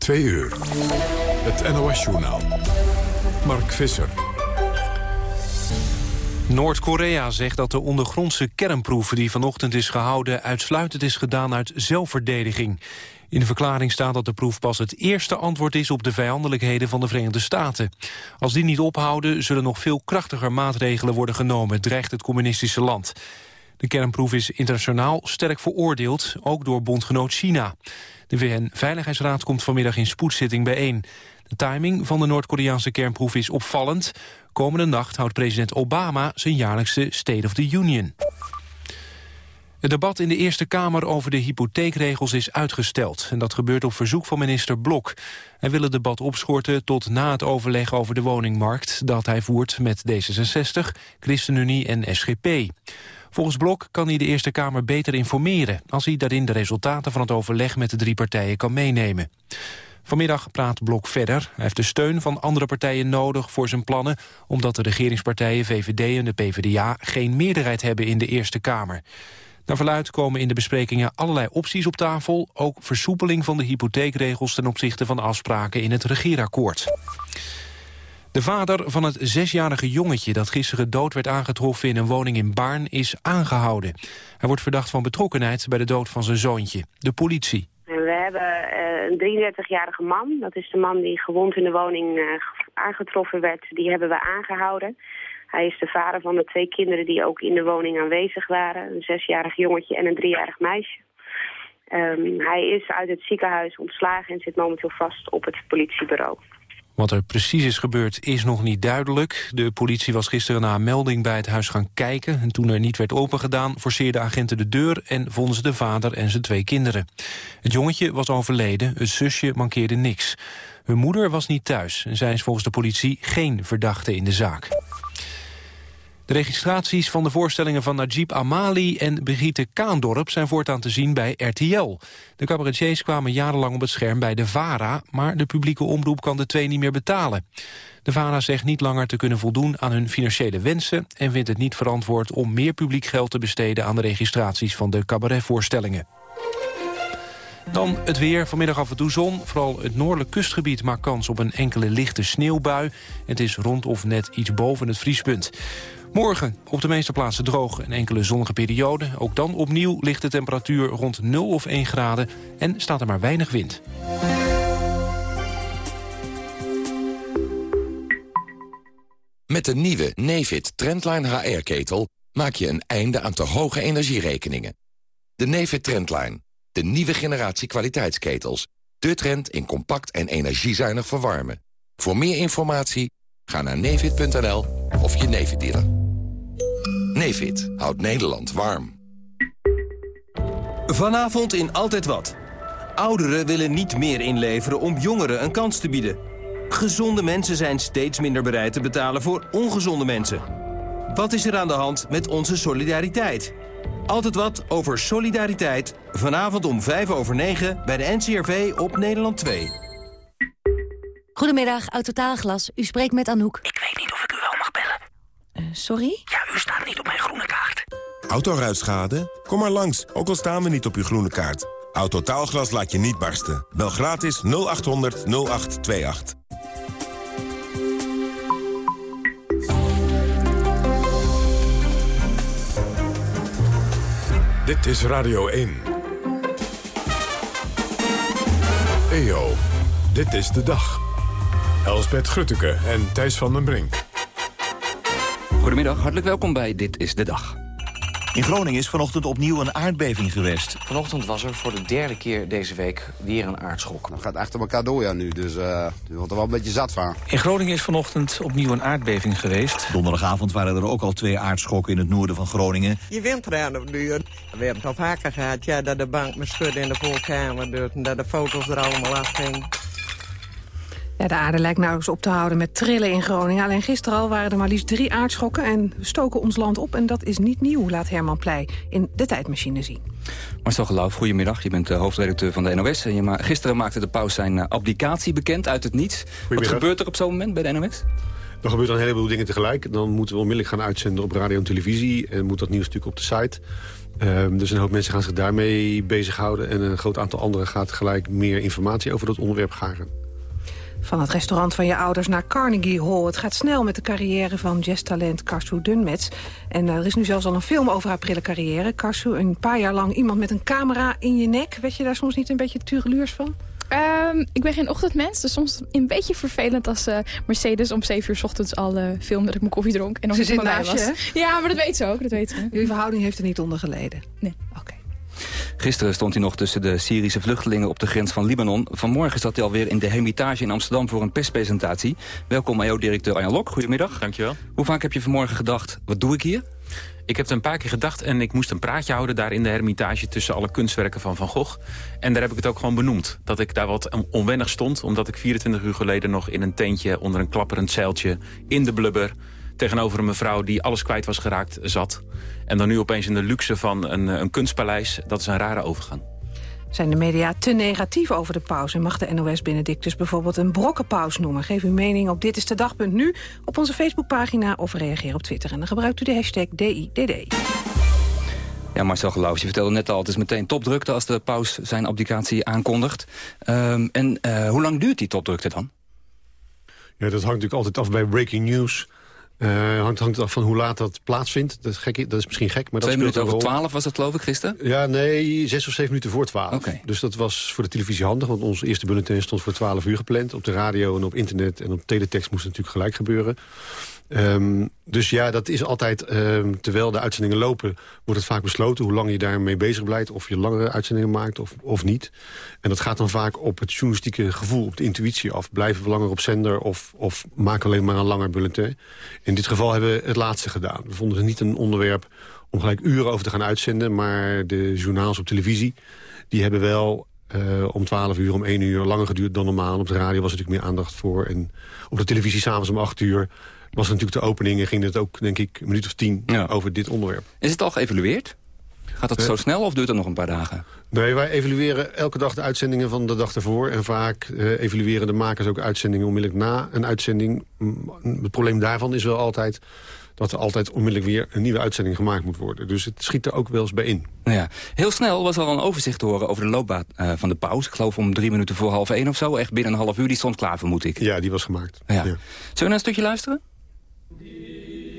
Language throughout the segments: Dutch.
Twee uur. Het NOS-journaal. Mark Visser. Noord-Korea zegt dat de ondergrondse kernproeven die vanochtend is gehouden... uitsluitend is gedaan uit zelfverdediging. In de verklaring staat dat de proef pas het eerste antwoord is... op de vijandelijkheden van de Verenigde Staten. Als die niet ophouden, zullen nog veel krachtiger maatregelen worden genomen... dreigt het communistische land. De kernproef is internationaal sterk veroordeeld, ook door bondgenoot China. De VN-veiligheidsraad komt vanmiddag in spoedzitting bijeen. De timing van de Noord-Koreaanse kernproef is opvallend. Komende nacht houdt president Obama zijn jaarlijkse State of the Union. Het debat in de Eerste Kamer over de hypotheekregels is uitgesteld. En dat gebeurt op verzoek van minister Blok. Hij wil het debat opschorten tot na het overleg over de woningmarkt... dat hij voert met D66, ChristenUnie en SGP. Volgens Blok kan hij de Eerste Kamer beter informeren... als hij daarin de resultaten van het overleg met de drie partijen kan meenemen. Vanmiddag praat Blok verder. Hij heeft de steun van andere partijen nodig voor zijn plannen... omdat de regeringspartijen VVD en de PvdA geen meerderheid hebben in de Eerste Kamer. Naar verluid komen in de besprekingen allerlei opties op tafel... ook versoepeling van de hypotheekregels ten opzichte van afspraken in het regeerakkoord. De vader van het zesjarige jongetje dat gisteren dood werd aangetroffen in een woning in Baarn is aangehouden. Hij wordt verdacht van betrokkenheid bij de dood van zijn zoontje. De politie. We hebben eh, een 33-jarige man. Dat is de man die gewond in de woning uh, aangetroffen werd. Die hebben we aangehouden. Hij is de vader van de twee kinderen die ook in de woning aanwezig waren. Een zesjarig jongetje en een driejarig meisje. Um, hij is uit het ziekenhuis ontslagen en zit momenteel vast op het politiebureau. Wat er precies is gebeurd is nog niet duidelijk. De politie was gisteren na een melding bij het huis gaan kijken... en toen er niet werd opengedaan, forceerden agenten de deur... en vonden ze de vader en zijn twee kinderen. Het jongetje was overleden, het zusje mankeerde niks. Hun moeder was niet thuis en zij is volgens de politie geen verdachte in de zaak. De registraties van de voorstellingen van Najib Amali en Brigitte Kaandorp zijn voortaan te zien bij RTL. De cabaretiers kwamen jarenlang op het scherm bij de VARA, maar de publieke omroep kan de twee niet meer betalen. De VARA zegt niet langer te kunnen voldoen aan hun financiële wensen en vindt het niet verantwoord om meer publiek geld te besteden aan de registraties van de cabaretvoorstellingen. Dan het weer. Vanmiddag af en toe zon. Vooral het noordelijk kustgebied maakt kans op een enkele lichte sneeuwbui. Het is rond of net iets boven het vriespunt. Morgen op de meeste plaatsen droog en enkele zonnige perioden. Ook dan opnieuw ligt de temperatuur rond 0 of 1 graden en staat er maar weinig wind. Met de nieuwe Nefit Trendline HR-ketel maak je een einde aan te hoge energierekeningen. De Nefit Trendline, de nieuwe generatie kwaliteitsketels. De trend in compact en energiezuinig verwarmen. Voor meer informatie ga naar nefit.nl of je Nefit dealer. Houdt Nederland warm. Vanavond in Altijd Wat. Ouderen willen niet meer inleveren om jongeren een kans te bieden. Gezonde mensen zijn steeds minder bereid te betalen voor ongezonde mensen. Wat is er aan de hand met onze solidariteit? Altijd wat over solidariteit. Vanavond om 5 over 9 bij de NCRV op Nederland 2. Goedemiddag, Autotaalglas. U spreekt met Anouk. Ik weet niet of ik u wel mag bellen. Uh, sorry? Ja, u staat niet op mijn groene kaart. Autoruitschade? Kom maar langs, ook al staan we niet op uw groene kaart. Autotaalglas laat je niet barsten. Bel gratis 0800 0828. Dit is Radio 1. EO, dit is de dag. Elsbeth Grutteke en Thijs van den Brink. Goedemiddag, hartelijk welkom bij Dit is de Dag. In Groningen is vanochtend opnieuw een aardbeving geweest. Vanochtend was er voor de derde keer deze week weer een aardschok. Dat gaat achter elkaar door ja, nu, dus uh, je wordt er wel een beetje zat van. In Groningen is vanochtend opnieuw een aardbeving geweest. Donderdagavond waren er ook al twee aardschokken in het noorden van Groningen. Je wint eraan op duur. We hebben het al vaker gehad, ja, dat de bank me schudde in de voorkamer. En dat de foto's er allemaal afgingen. Ja, de aarde lijkt nauwelijks op te houden met trillen in Groningen. Alleen gisteren al waren er maar liefst drie aardschokken... en we stoken ons land op en dat is niet nieuw, laat Herman Pleij in de tijdmachine zien. Marcel Geloof, goedemiddag. Je bent de hoofdredacteur van de NOS. En je ma gisteren maakte de paus zijn uh, abdicatie bekend uit het niets. Wat gebeurt er op zo'n moment bij de NOS? Dan gebeurt er een heleboel dingen tegelijk. Dan moeten we onmiddellijk gaan uitzenden op radio en televisie. En moet dat nieuws natuurlijk op de site. Um, dus een hoop mensen gaan zich daarmee bezighouden. En een groot aantal anderen gaat gelijk meer informatie over dat onderwerp garen. Van het restaurant van je ouders naar Carnegie Hall. Het gaat snel met de carrière van jazztalent Karsu Dunmets. En er is nu zelfs al een film over haar prille carrière. Karsu, een paar jaar lang iemand met een camera in je nek. Weet je daar soms niet een beetje tureluurs van? Um, ik ben geen ochtendmens, dus soms een beetje vervelend als uh, Mercedes om 7 uur s ochtends al uh, filmde dat ik mijn koffie dronk en nog ze niet bij was. Ja, maar dat weet ze ook. Dat weet ze. Jullie verhouding heeft er niet onder geleden? Nee. Oké. Gisteren stond hij nog tussen de Syrische vluchtelingen op de grens van Libanon. Vanmorgen zat hij alweer in de Hermitage in Amsterdam voor een perspresentatie. Welkom AO-directeur Arjan Lok, goedemiddag. Dankjewel. Hoe vaak heb je vanmorgen gedacht, wat doe ik hier? Ik heb het een paar keer gedacht en ik moest een praatje houden... daar in de Hermitage tussen alle kunstwerken van Van Gogh. En daar heb ik het ook gewoon benoemd. Dat ik daar wat onwennig stond, omdat ik 24 uur geleden... nog in een tentje onder een klapperend zeiltje in de blubber... tegenover een mevrouw die alles kwijt was geraakt zat. En dan nu opeens in de luxe van een, een kunstpaleis. Dat is een rare overgang. Zijn de media te negatief over de paus? En mag de NOS Benedictus bijvoorbeeld een brokkenpaus noemen? Geef uw mening op Dit is de Dag. nu op onze Facebookpagina of reageer op Twitter. En dan gebruikt u de hashtag DIDD. Ja, Marcel Geloof, je vertelde net al, het is meteen topdrukte... als de paus zijn abdicatie aankondigt. Um, en uh, hoe lang duurt die topdrukte dan? Ja, dat hangt natuurlijk altijd af bij breaking news... Uh, hangt, hangt af van hoe laat dat plaatsvindt. Dat is, gek, dat is misschien gek, maar Twee dat minuten over twaalf was dat geloof ik gisteren? Ja, nee, zes of zeven minuten voor twaalf. Okay. Dus dat was voor de televisie handig, want onze eerste bulletin stond voor twaalf uur gepland. Op de radio en op internet en op teletext moest het natuurlijk gelijk gebeuren. Um, dus ja, dat is altijd, um, terwijl de uitzendingen lopen... wordt het vaak besloten hoe lang je daarmee bezig blijft... of je langere uitzendingen maakt of, of niet. En dat gaat dan vaak op het journalistieke gevoel, op de intuïtie af. Blijven we langer op zender of, of maken alleen maar een langer bulletin. In dit geval hebben we het laatste gedaan. We vonden het niet een onderwerp om gelijk uren over te gaan uitzenden... maar de journaals op televisie, die hebben wel uh, om 12 uur, om 1 uur langer geduurd dan normaal. Op de radio was natuurlijk meer aandacht voor. En op de televisie s'avonds om 8 uur was natuurlijk de opening... en ging het ook, denk ik, een minuut of tien ja. over dit onderwerp. Is het al geëvalueerd? Gaat dat uh, zo snel of duurt het nog een paar dagen? Nee, wij evalueren elke dag de uitzendingen van de dag ervoor. En vaak uh, evalueren de makers ook uitzendingen onmiddellijk na een uitzending. Het probleem daarvan is wel altijd dat er altijd onmiddellijk weer een nieuwe uitzending gemaakt moet worden. Dus het schiet er ook wel eens bij in. Ja. Heel snel was er al een overzicht te horen over de loopbaan uh, van de paus. Ik geloof om drie minuten voor half één of zo. Echt binnen een half uur, die stond klaar, vermoed ik. Ja, die was gemaakt. Ja. Ja. Zullen we naar een stukje luisteren?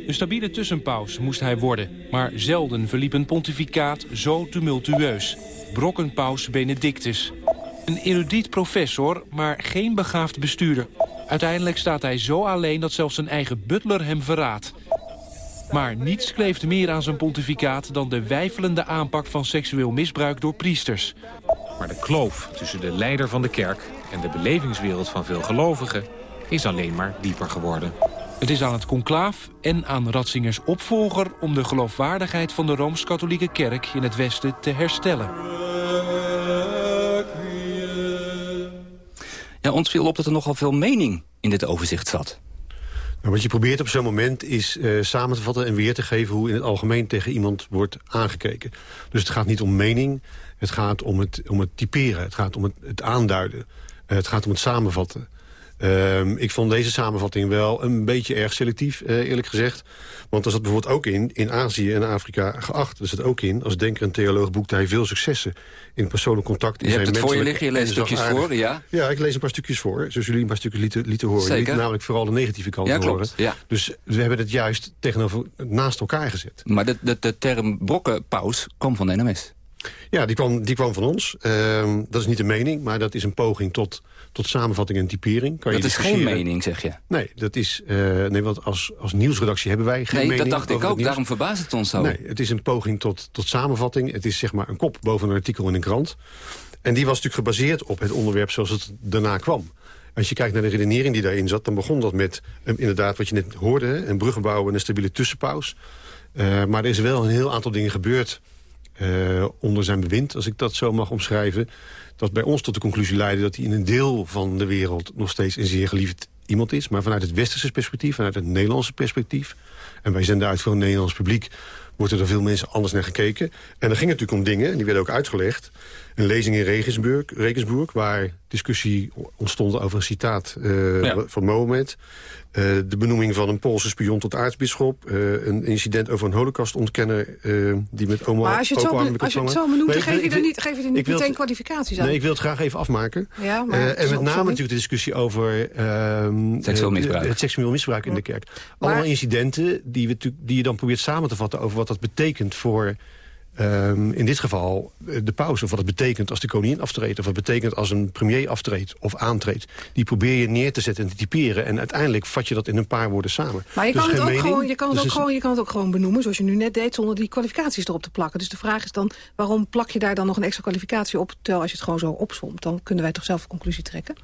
Een stabiele tussenpaus moest hij worden. Maar zelden verliep een pontificaat zo tumultueus. Brokkenpaus Benedictus. Een erudiet professor, maar geen begaafd bestuurder. Uiteindelijk staat hij zo alleen dat zelfs zijn eigen butler hem verraadt. Maar niets kleeft meer aan zijn pontificaat... dan de wijfelende aanpak van seksueel misbruik door priesters. Maar de kloof tussen de leider van de kerk... en de belevingswereld van veel gelovigen... is alleen maar dieper geworden. Het is aan het conclaaf en aan Ratzingers opvolger... om de geloofwaardigheid van de Rooms-Katholieke Kerk in het Westen te herstellen. Ja, ons viel op dat er nogal veel mening in dit overzicht zat. Nou, wat je probeert op zo'n moment is uh, samen te vatten en weer te geven... hoe in het algemeen tegen iemand wordt aangekeken. Dus het gaat niet om mening, het gaat om het, om het typeren. Het gaat om het, het aanduiden. Uh, het gaat om het samenvatten. Uh, ik vond deze samenvatting wel een beetje erg selectief, uh, eerlijk gezegd. Want er zat bijvoorbeeld ook in, in Azië en Afrika geacht. Er zat ook in, als denker en theoloog boekte hij veel successen... in persoonlijk contact. In je zijn hebt het voor je liggen, je leest stukjes voor, ja? Ja, ik lees een paar stukjes voor, zoals jullie een paar stukjes lieten, lieten horen. Zeker. Lieten namelijk vooral de negatieve kant ja, horen. Ja. Dus we hebben het juist tegenover, naast elkaar gezet. Maar de, de, de term brokkenpaus kwam van de NMS. Ja, die kwam, die kwam van ons. Uh, dat is niet een mening, maar dat is een poging tot, tot samenvatting en typering. Kan dat je is geen mening, zeg je? Nee, dat is, uh, nee want als, als nieuwsredactie hebben wij geen nee, mening. dat dacht ik ook, daarom verbaast het ons zo. Nee, het is een poging tot, tot samenvatting. Het is zeg maar een kop boven een artikel in een krant. En die was natuurlijk gebaseerd op het onderwerp zoals het daarna kwam. Als je kijkt naar de redenering die daarin zat... dan begon dat met, um, inderdaad, wat je net hoorde... een bruggen bouwen en een stabiele tussenpaus. Uh, maar er is wel een heel aantal dingen gebeurd... Uh, onder zijn bewind, als ik dat zo mag omschrijven... dat bij ons tot de conclusie leidde dat hij in een deel van de wereld... nog steeds een zeer geliefd iemand is. Maar vanuit het westerse perspectief, vanuit het Nederlandse perspectief... en wij zenden uit voor een Nederlands publiek... wordt er door veel mensen anders naar gekeken. En dan ging het natuurlijk om dingen, en die werden ook uitgelegd. Een lezing in Regensburg, Regensburg waar discussie ontstond over een citaat uh, van Mohammed. Uh, de benoeming van een Poolse spion tot aartsbisschop. Uh, een incident over een holocaustontkenner uh, die met oma Maar als je het zo, als je het zo benoemt, nee, geef je er niet, geef je er niet meteen kwalificaties aan. Nee, ik wil het graag even afmaken. Ja, maar en met name natuurlijk de discussie over ehm, seksueel misbruik. het seksueel misbruik in de kerk. Allemaal maar, incidenten die, we, die je dan probeert samen te vatten over wat dat betekent voor Um, in dit geval de pauze, of wat het betekent als de koningin aftreedt... of wat het betekent als een premier aftreedt of aantreedt. Die probeer je neer te zetten en te typeren. En uiteindelijk vat je dat in een paar woorden samen. Maar je dus kan, het ook, mening, gewoon, je, kan het dus ook gewoon, je kan het ook gewoon benoemen, zoals je nu net deed... zonder die kwalificaties erop te plakken. Dus de vraag is dan, waarom plak je daar dan nog een extra kwalificatie op... terwijl als je het gewoon zo opsomt, dan kunnen wij toch zelf een conclusie trekken?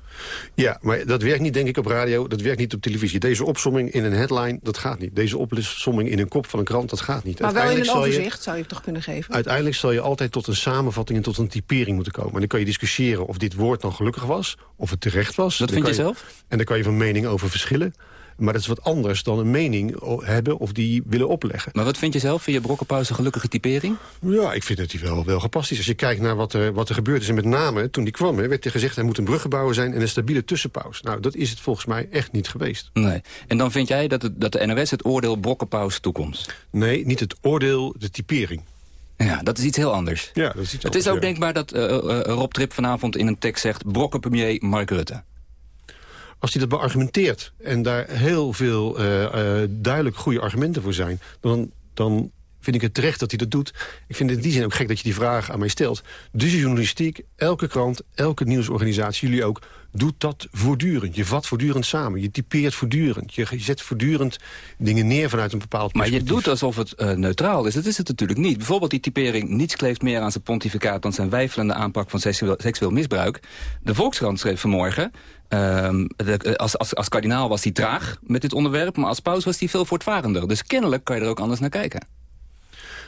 Ja, maar dat werkt niet denk ik op radio, dat werkt niet op televisie. Deze opsomming in een headline, dat gaat niet. Deze opsomming in een kop van een krant, dat gaat niet. Maar wel in een overzicht, je, zou je toch kunnen geven? Uiteindelijk zal je altijd tot een samenvatting en tot een typering moeten komen. En dan kan je discussiëren of dit woord dan gelukkig was, of het terecht was. Dat vind je, je zelf? En daar kan je van mening over verschillen. Maar dat is wat anders dan een mening hebben of die willen opleggen. Maar wat vind je zelf? Vind je Brokkenpauze gelukkige typering? Ja, ik vind dat hij wel, wel gepast is. Als je kijkt naar wat er, wat er gebeurd is, en met name toen die kwam... Hè, werd er gezegd, hij moet een bruggenbouwer zijn en een stabiele tussenpauze. Nou, dat is het volgens mij echt niet geweest. Nee. En dan vind jij dat, het, dat de NOS het oordeel Brokkenpauze toekomst? Nee, niet het oordeel, de typering. Ja, dat is iets heel anders. Ja, dat is iets het anders, is ook ja. denkbaar dat uh, uh, Rob Trip vanavond in een tekst zegt... brokkenpremier Mark Rutte. Als hij dat beargumenteert en daar heel veel uh, duidelijk goede argumenten voor zijn... dan, dan vind ik het terecht dat hij dat doet. Ik vind het in die zin ook gek dat je die vraag aan mij stelt. Dus de journalistiek, elke krant, elke nieuwsorganisatie, jullie ook... doet dat voortdurend. Je vat voortdurend samen. Je typeert voortdurend. Je zet voortdurend dingen neer vanuit een bepaald Maar perspectief. je doet alsof het uh, neutraal is. Dat is het natuurlijk niet. Bijvoorbeeld die typering... niets kleeft meer aan zijn pontificaat... dan zijn wijfelende aanpak van seksueel, seksueel misbruik. De Volkskrant schreef vanmorgen... Um, de, als, als, als kardinaal was hij traag met dit onderwerp... maar als paus was hij veel voortvarender. Dus kennelijk kan je er ook anders naar kijken.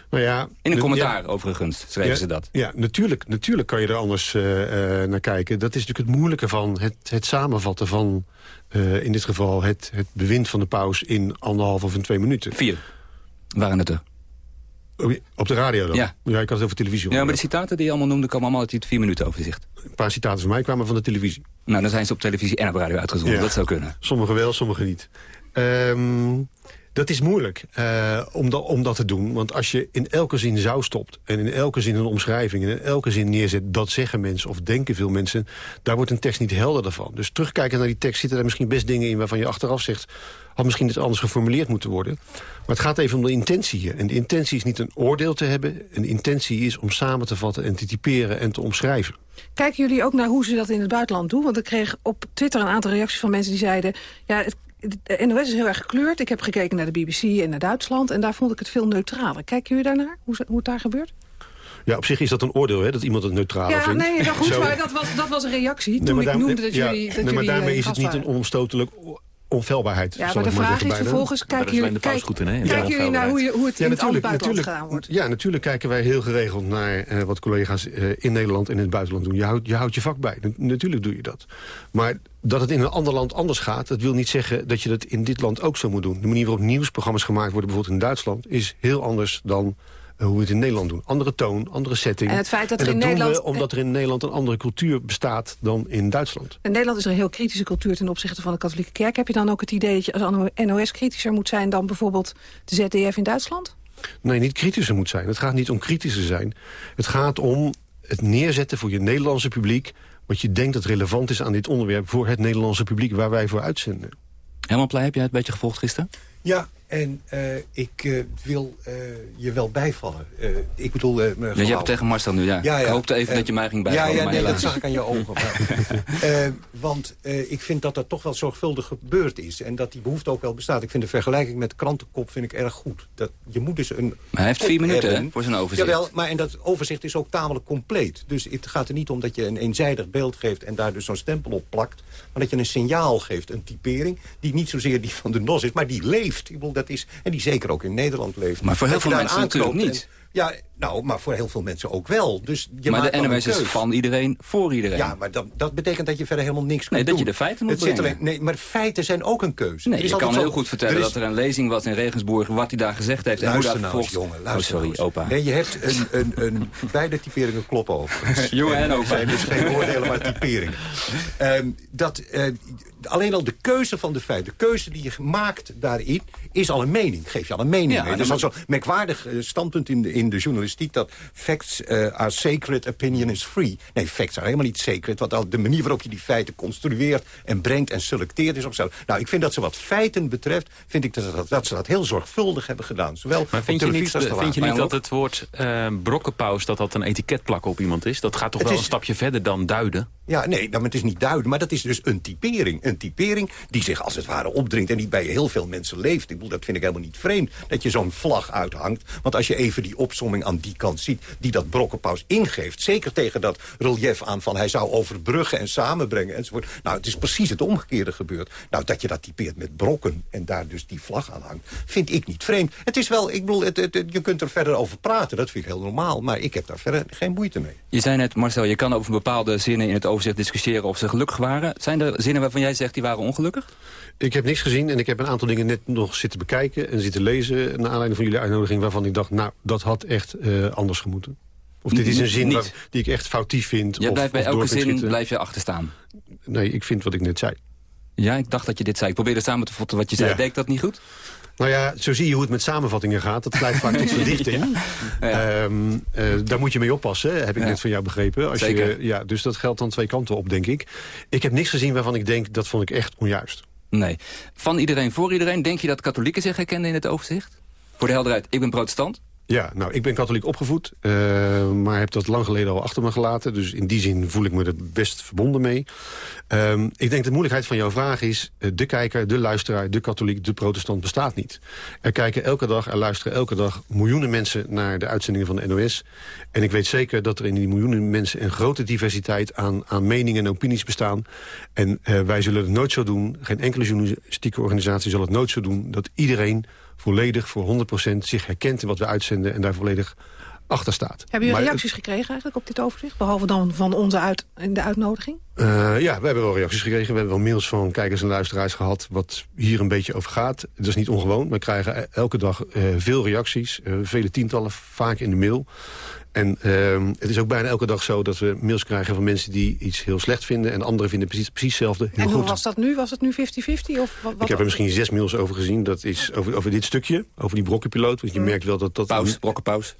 Nou ja, In een commentaar, ja, overigens, schreven ja, ze dat. Ja, natuurlijk, natuurlijk kan je er anders uh, uh, naar kijken. Dat is natuurlijk het moeilijke van het, het samenvatten van... Uh, in dit geval het, het bewind van de paus in anderhalf of in twee minuten. Vier waren het er. Op de radio dan? Ja. ja ik had het over televisie. Ja, maar de citaten die je allemaal noemde... komen allemaal uit die vier minuten overzicht. Een paar citaten van mij kwamen van de televisie. Nou, dan zijn ze op televisie en op radio uitgezonden. Ja. Dat zou kunnen. Sommige wel, sommige niet. Um, dat is moeilijk uh, om, dat, om dat te doen. Want als je in elke zin zou stopt... en in elke zin een omschrijving en in elke zin neerzet... dat zeggen mensen of denken veel mensen... daar wordt een tekst niet helderder van. Dus terugkijken naar die tekst zitten er misschien best dingen in... waarvan je achteraf zegt... had misschien dit anders geformuleerd moeten worden. Maar het gaat even om de intentie hier. En de intentie is niet een oordeel te hebben. Een intentie is om samen te vatten en te typeren en te omschrijven. Kijken jullie ook naar hoe ze dat in het buitenland doen? Want ik kreeg op Twitter een aantal reacties van mensen die zeiden... ja, het de NOS is heel erg gekleurd. Ik heb gekeken naar de BBC en naar Duitsland. En daar vond ik het veel neutraler. Kijken jullie daarnaar, hoe, hoe het daar gebeurt? Ja, op zich is dat een oordeel, hè, dat iemand het neutraler ja, vindt. Ja, nee, dat, goed, maar dat, was, dat was een reactie nee, toen ik noemde dat ja, jullie dat nee, jullie maar daarmee is het niet een onomstotelijk onfeilbaarheid. Ja, maar de vraag is vervolgens, kijken jullie, kijk, goed in, hè, kijken jullie naar hoe, je, hoe het ja, in het buitenland natuurlijk, gedaan wordt? Ja, natuurlijk kijken wij heel geregeld naar uh, wat collega's uh, in Nederland en in het buitenland doen. Je houdt je, houdt je vak bij, natuurlijk doe je dat. Maar dat het in een ander land anders gaat... dat wil niet zeggen dat je dat in dit land ook zo moet doen. De manier waarop nieuwsprogramma's gemaakt worden, bijvoorbeeld in Duitsland... is heel anders dan hoe we het in Nederland doen. Andere toon, andere setting. En het feit dat en er dat in doen Nederland... we omdat er in Nederland een andere cultuur bestaat dan in Duitsland. In Nederland is er een heel kritische cultuur ten opzichte van de katholieke kerk. Heb je dan ook het idee dat je als NOS kritischer moet zijn... dan bijvoorbeeld de ZDF in Duitsland? Nee, niet kritischer moet zijn. Het gaat niet om kritischer zijn. Het gaat om het neerzetten voor je Nederlandse publiek... wat je denkt dat relevant is aan dit onderwerp... voor het Nederlandse publiek waar wij voor uitzenden. Helemaal Pleij, heb jij het een beetje gevolgd gisteren? Ja, en uh, ik uh, wil uh, je wel bijvallen. ik bedoel... ja, je hebt tegen Marcel nu, ja. ja, ja. Ik hoopte even dat je mij ging bijvallen. Ja, ja nee, dat zag ik aan je ogen. Maar, want ik vind dat dat toch wel zorgvuldig gebeurd is. En dat die behoefte ook wel bestaat. Ik vind de vergelijking met krantenkop vind ik erg goed. Dat, je moet dus een maar hij heeft vier minuten hè, voor zijn overzicht. Jawel, maar en dat overzicht is ook tamelijk compleet. Dus het gaat er niet om dat je een eenzijdig beeld geeft... en daar dus zo'n stempel op plakt. Maar dat je een signaal geeft, een typering... die niet zozeer die van de NOS is, maar die leeft. Ik bedoel, dat is, en die zeker ook in Nederland leeft. Maar voor heel veel mensen natuurlijk niet. En, ja, Nou, maar voor heel veel mensen ook wel. Dus je maar maakt de een is van iedereen, voor iedereen. Ja, maar dat, dat betekent dat je verder helemaal niks kunt Nee, dat je doen. de feiten moet Het zit alleen- Nee, maar feiten zijn ook een keuze. Nee, je kan heel zo- goed vertellen er is- dat er een lezing was in Regensburg... wat hij daar gezegd heeft en hoe dat nou volgens... jongen. Luister oh, nou sorry, eens. opa. Nee, je hebt een, een, een, beide typeringen kloppen overigens. Jongen en opa. Het zijn dus geen oordelen, maar typeringen. Ehm, dat, eh, alleen al de keuze van de feiten, de keuze die je maakt daarin... is al een mening, geef je al een mening Ja, mee. en Dat is al zo'n merkwaardig eh, standpunt in de, in de journalistiek... dat facts eh, are sacred, opinion is free. Nee, facts zijn helemaal niet sacred. Want al de manier waarop je die feiten construeert... en brengt en selecteert is ook zo. Nou, ik vind dat ze wat feiten betreft... vind ik dat, dat, dat ze dat heel zorgvuldig hebben gedaan. Zowel Maar op vind je niet, vind je niet dat het woord eh brokkenpaus... dat dat een etiket plakken op iemand is? Dat gaat toch Het wel is- een stapje verder dan duiden? Ja, nee, nou, het is niet duidelijk. Maar dat is dus een typering. Een typering die zich als het ware opdringt... en die bij heel veel mensen leeft. Ik bedoel, dat vind ik helemaal niet vreemd. Dat je zo'n vlag uithangt. Want als je even die opsomming aan die kant ziet... die dat brokkenpaus ingeeft. Zeker tegen dat relief aan van... hij zou overbruggen en samenbrengen enzovoort. Nou, het is precies het omgekeerde gebeurd. Nou, dat je dat typeert met brokken... en daar dus die vlag aan hangt... vind ik niet vreemd. Het is wel, ik bedoel, je kunt er verder over praten. Dat vind ik heel normaal. Maar ik heb daar verder geen moeite mee. Je zei net, Marcel, je kan over bepaalde zinnen in het overzicht discussiëren of ze gelukkig waren. Zijn er zinnen waarvan jij zegt die waren ongelukkig? Ik heb niks gezien en ik heb een aantal dingen net nog zitten bekijken... en zitten lezen naar aanleiding van jullie uitnodiging... waarvan ik dacht, nou, dat had echt eh, anders gemoeten. Of dit is een zin waar- die ik echt foutief vind. Je blijft bij elke zin schieten. blijf je achterstaan. Nee, ik vind wat ik net zei. Ja, ik dacht dat je dit zei. Ik probeerde samen te vatten wat je zei. Ja. Deed ik dat niet goed? Nou ja, zo zie je hoe het met samenvattingen gaat. Dat leidt vaak tot verdichting. Ehm, eh, daar moet je mee oppassen, heb ik Ja. net van jou begrepen. Als Zeker. Je, ja, dus dat geldt dan twee kanten op, denk ik. Ik heb niks gezien waarvan ik denk, dat vond ik echt onjuist. Nee. Van iedereen voor iedereen, denk je dat katholieken zich herkenden in het overzicht? Voor de helderheid, ik ben protestant. Ja, nou, ik ben katholiek opgevoed, eh, maar heb dat lang geleden al achter me gelaten. Dus in die zin voel ik me er best verbonden mee. Ehm, ik denk de moeilijkheid van jouw vraag is... eh, de kijker, de luisteraar, de katholiek, de protestant bestaat niet. Er kijken elke dag, er luisteren elke dag miljoenen mensen... naar de uitzendingen van de NOS. En ik weet zeker dat er in die miljoenen mensen... een grote diversiteit aan, aan meningen en opinies bestaan. En eh, wij zullen het nooit zo doen, geen enkele journalistieke organisatie zal het nooit zo doen... dat iedereen volledig voor 100% zich herkent in wat we uitzenden... en daar volledig achter staat. Hebben jullie Maar reacties gekregen eigenlijk op dit overzicht? Behalve dan van onze uit, in de uitnodiging? Eh, ja, we hebben wel reacties gekregen. We hebben wel mails van kijkers en luisteraars gehad... wat hier een beetje over gaat. Dat is niet ongewoon. We krijgen e- elke dag eh, veel reacties. eh, vele tientallen, vaak in de mail. En ehm, het is ook bijna elke dag zo dat we mails krijgen van mensen... die iets heel slecht vinden en anderen vinden precies, precies hetzelfde. Heel en hoe goed. was dat nu? Was het nu 50-50? Of wat, Ik heb er misschien zes mails over gezien. Dat is over, over dit stukje, over die brokkenpiloot. Want je merkt wel dat dat... Paus, brokkenpaus.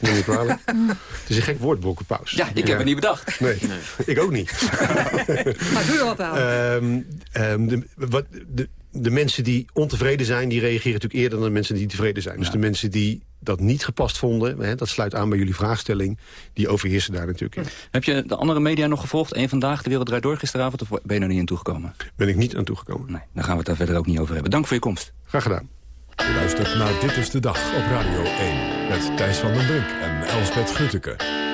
Neem je kwalijk. het is een gek woord. Ja, ik heb het niet bedacht. Nee, ik ook niet. Maar doe er wat aan. Ehm, ehm, de, wat, de, de mensen die ontevreden zijn, die reageren natuurlijk eerder dan de mensen die tevreden zijn. Dus de mensen die dat niet gepast vonden, hè, dat sluit aan bij jullie vraagstelling, die overheersen daar natuurlijk in. Heb je de andere media nog gevolgd? Eén vandaag, de Wereld Draait Door gisteravond? Of ben je er niet aan toegekomen? Ben ik niet aan toegekomen. Nee, dan gaan we het daar verder ook niet over hebben. Dank voor je komst. Graag gedaan. Je luistert naar Dit is de Dag op Radio 1. Met Thijs van den Brink en Elsbeth Grutteke.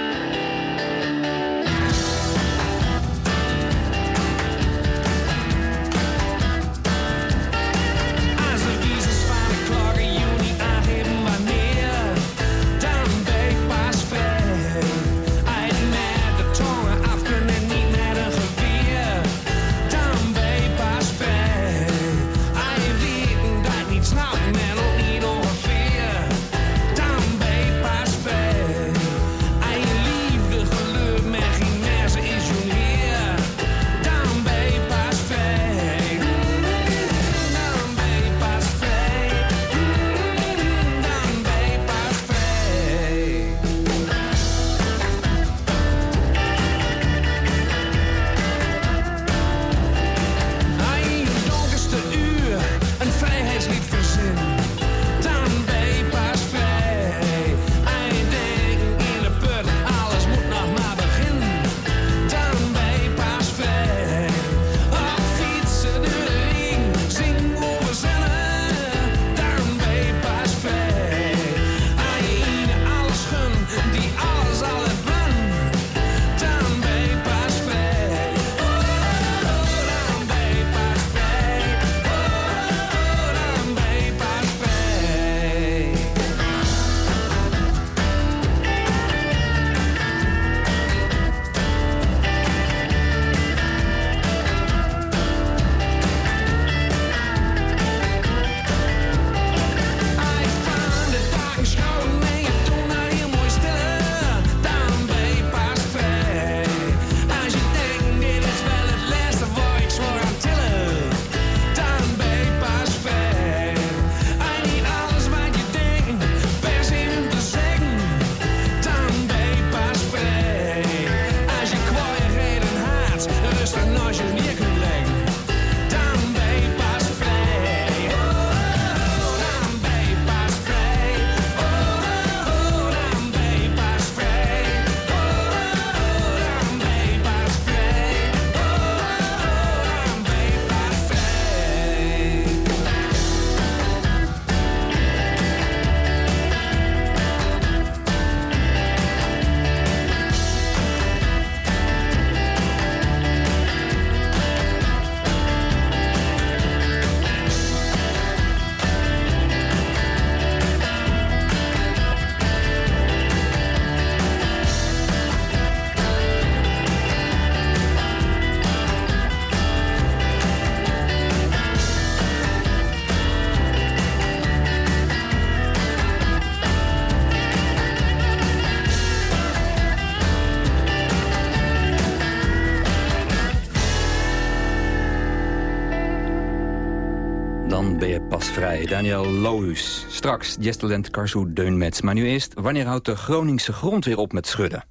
Daniel Lohuus. Straks jazztalent Karsu Deunmets. Maar nu eerst, wanneer houdt de Groningse grond weer op met schudden?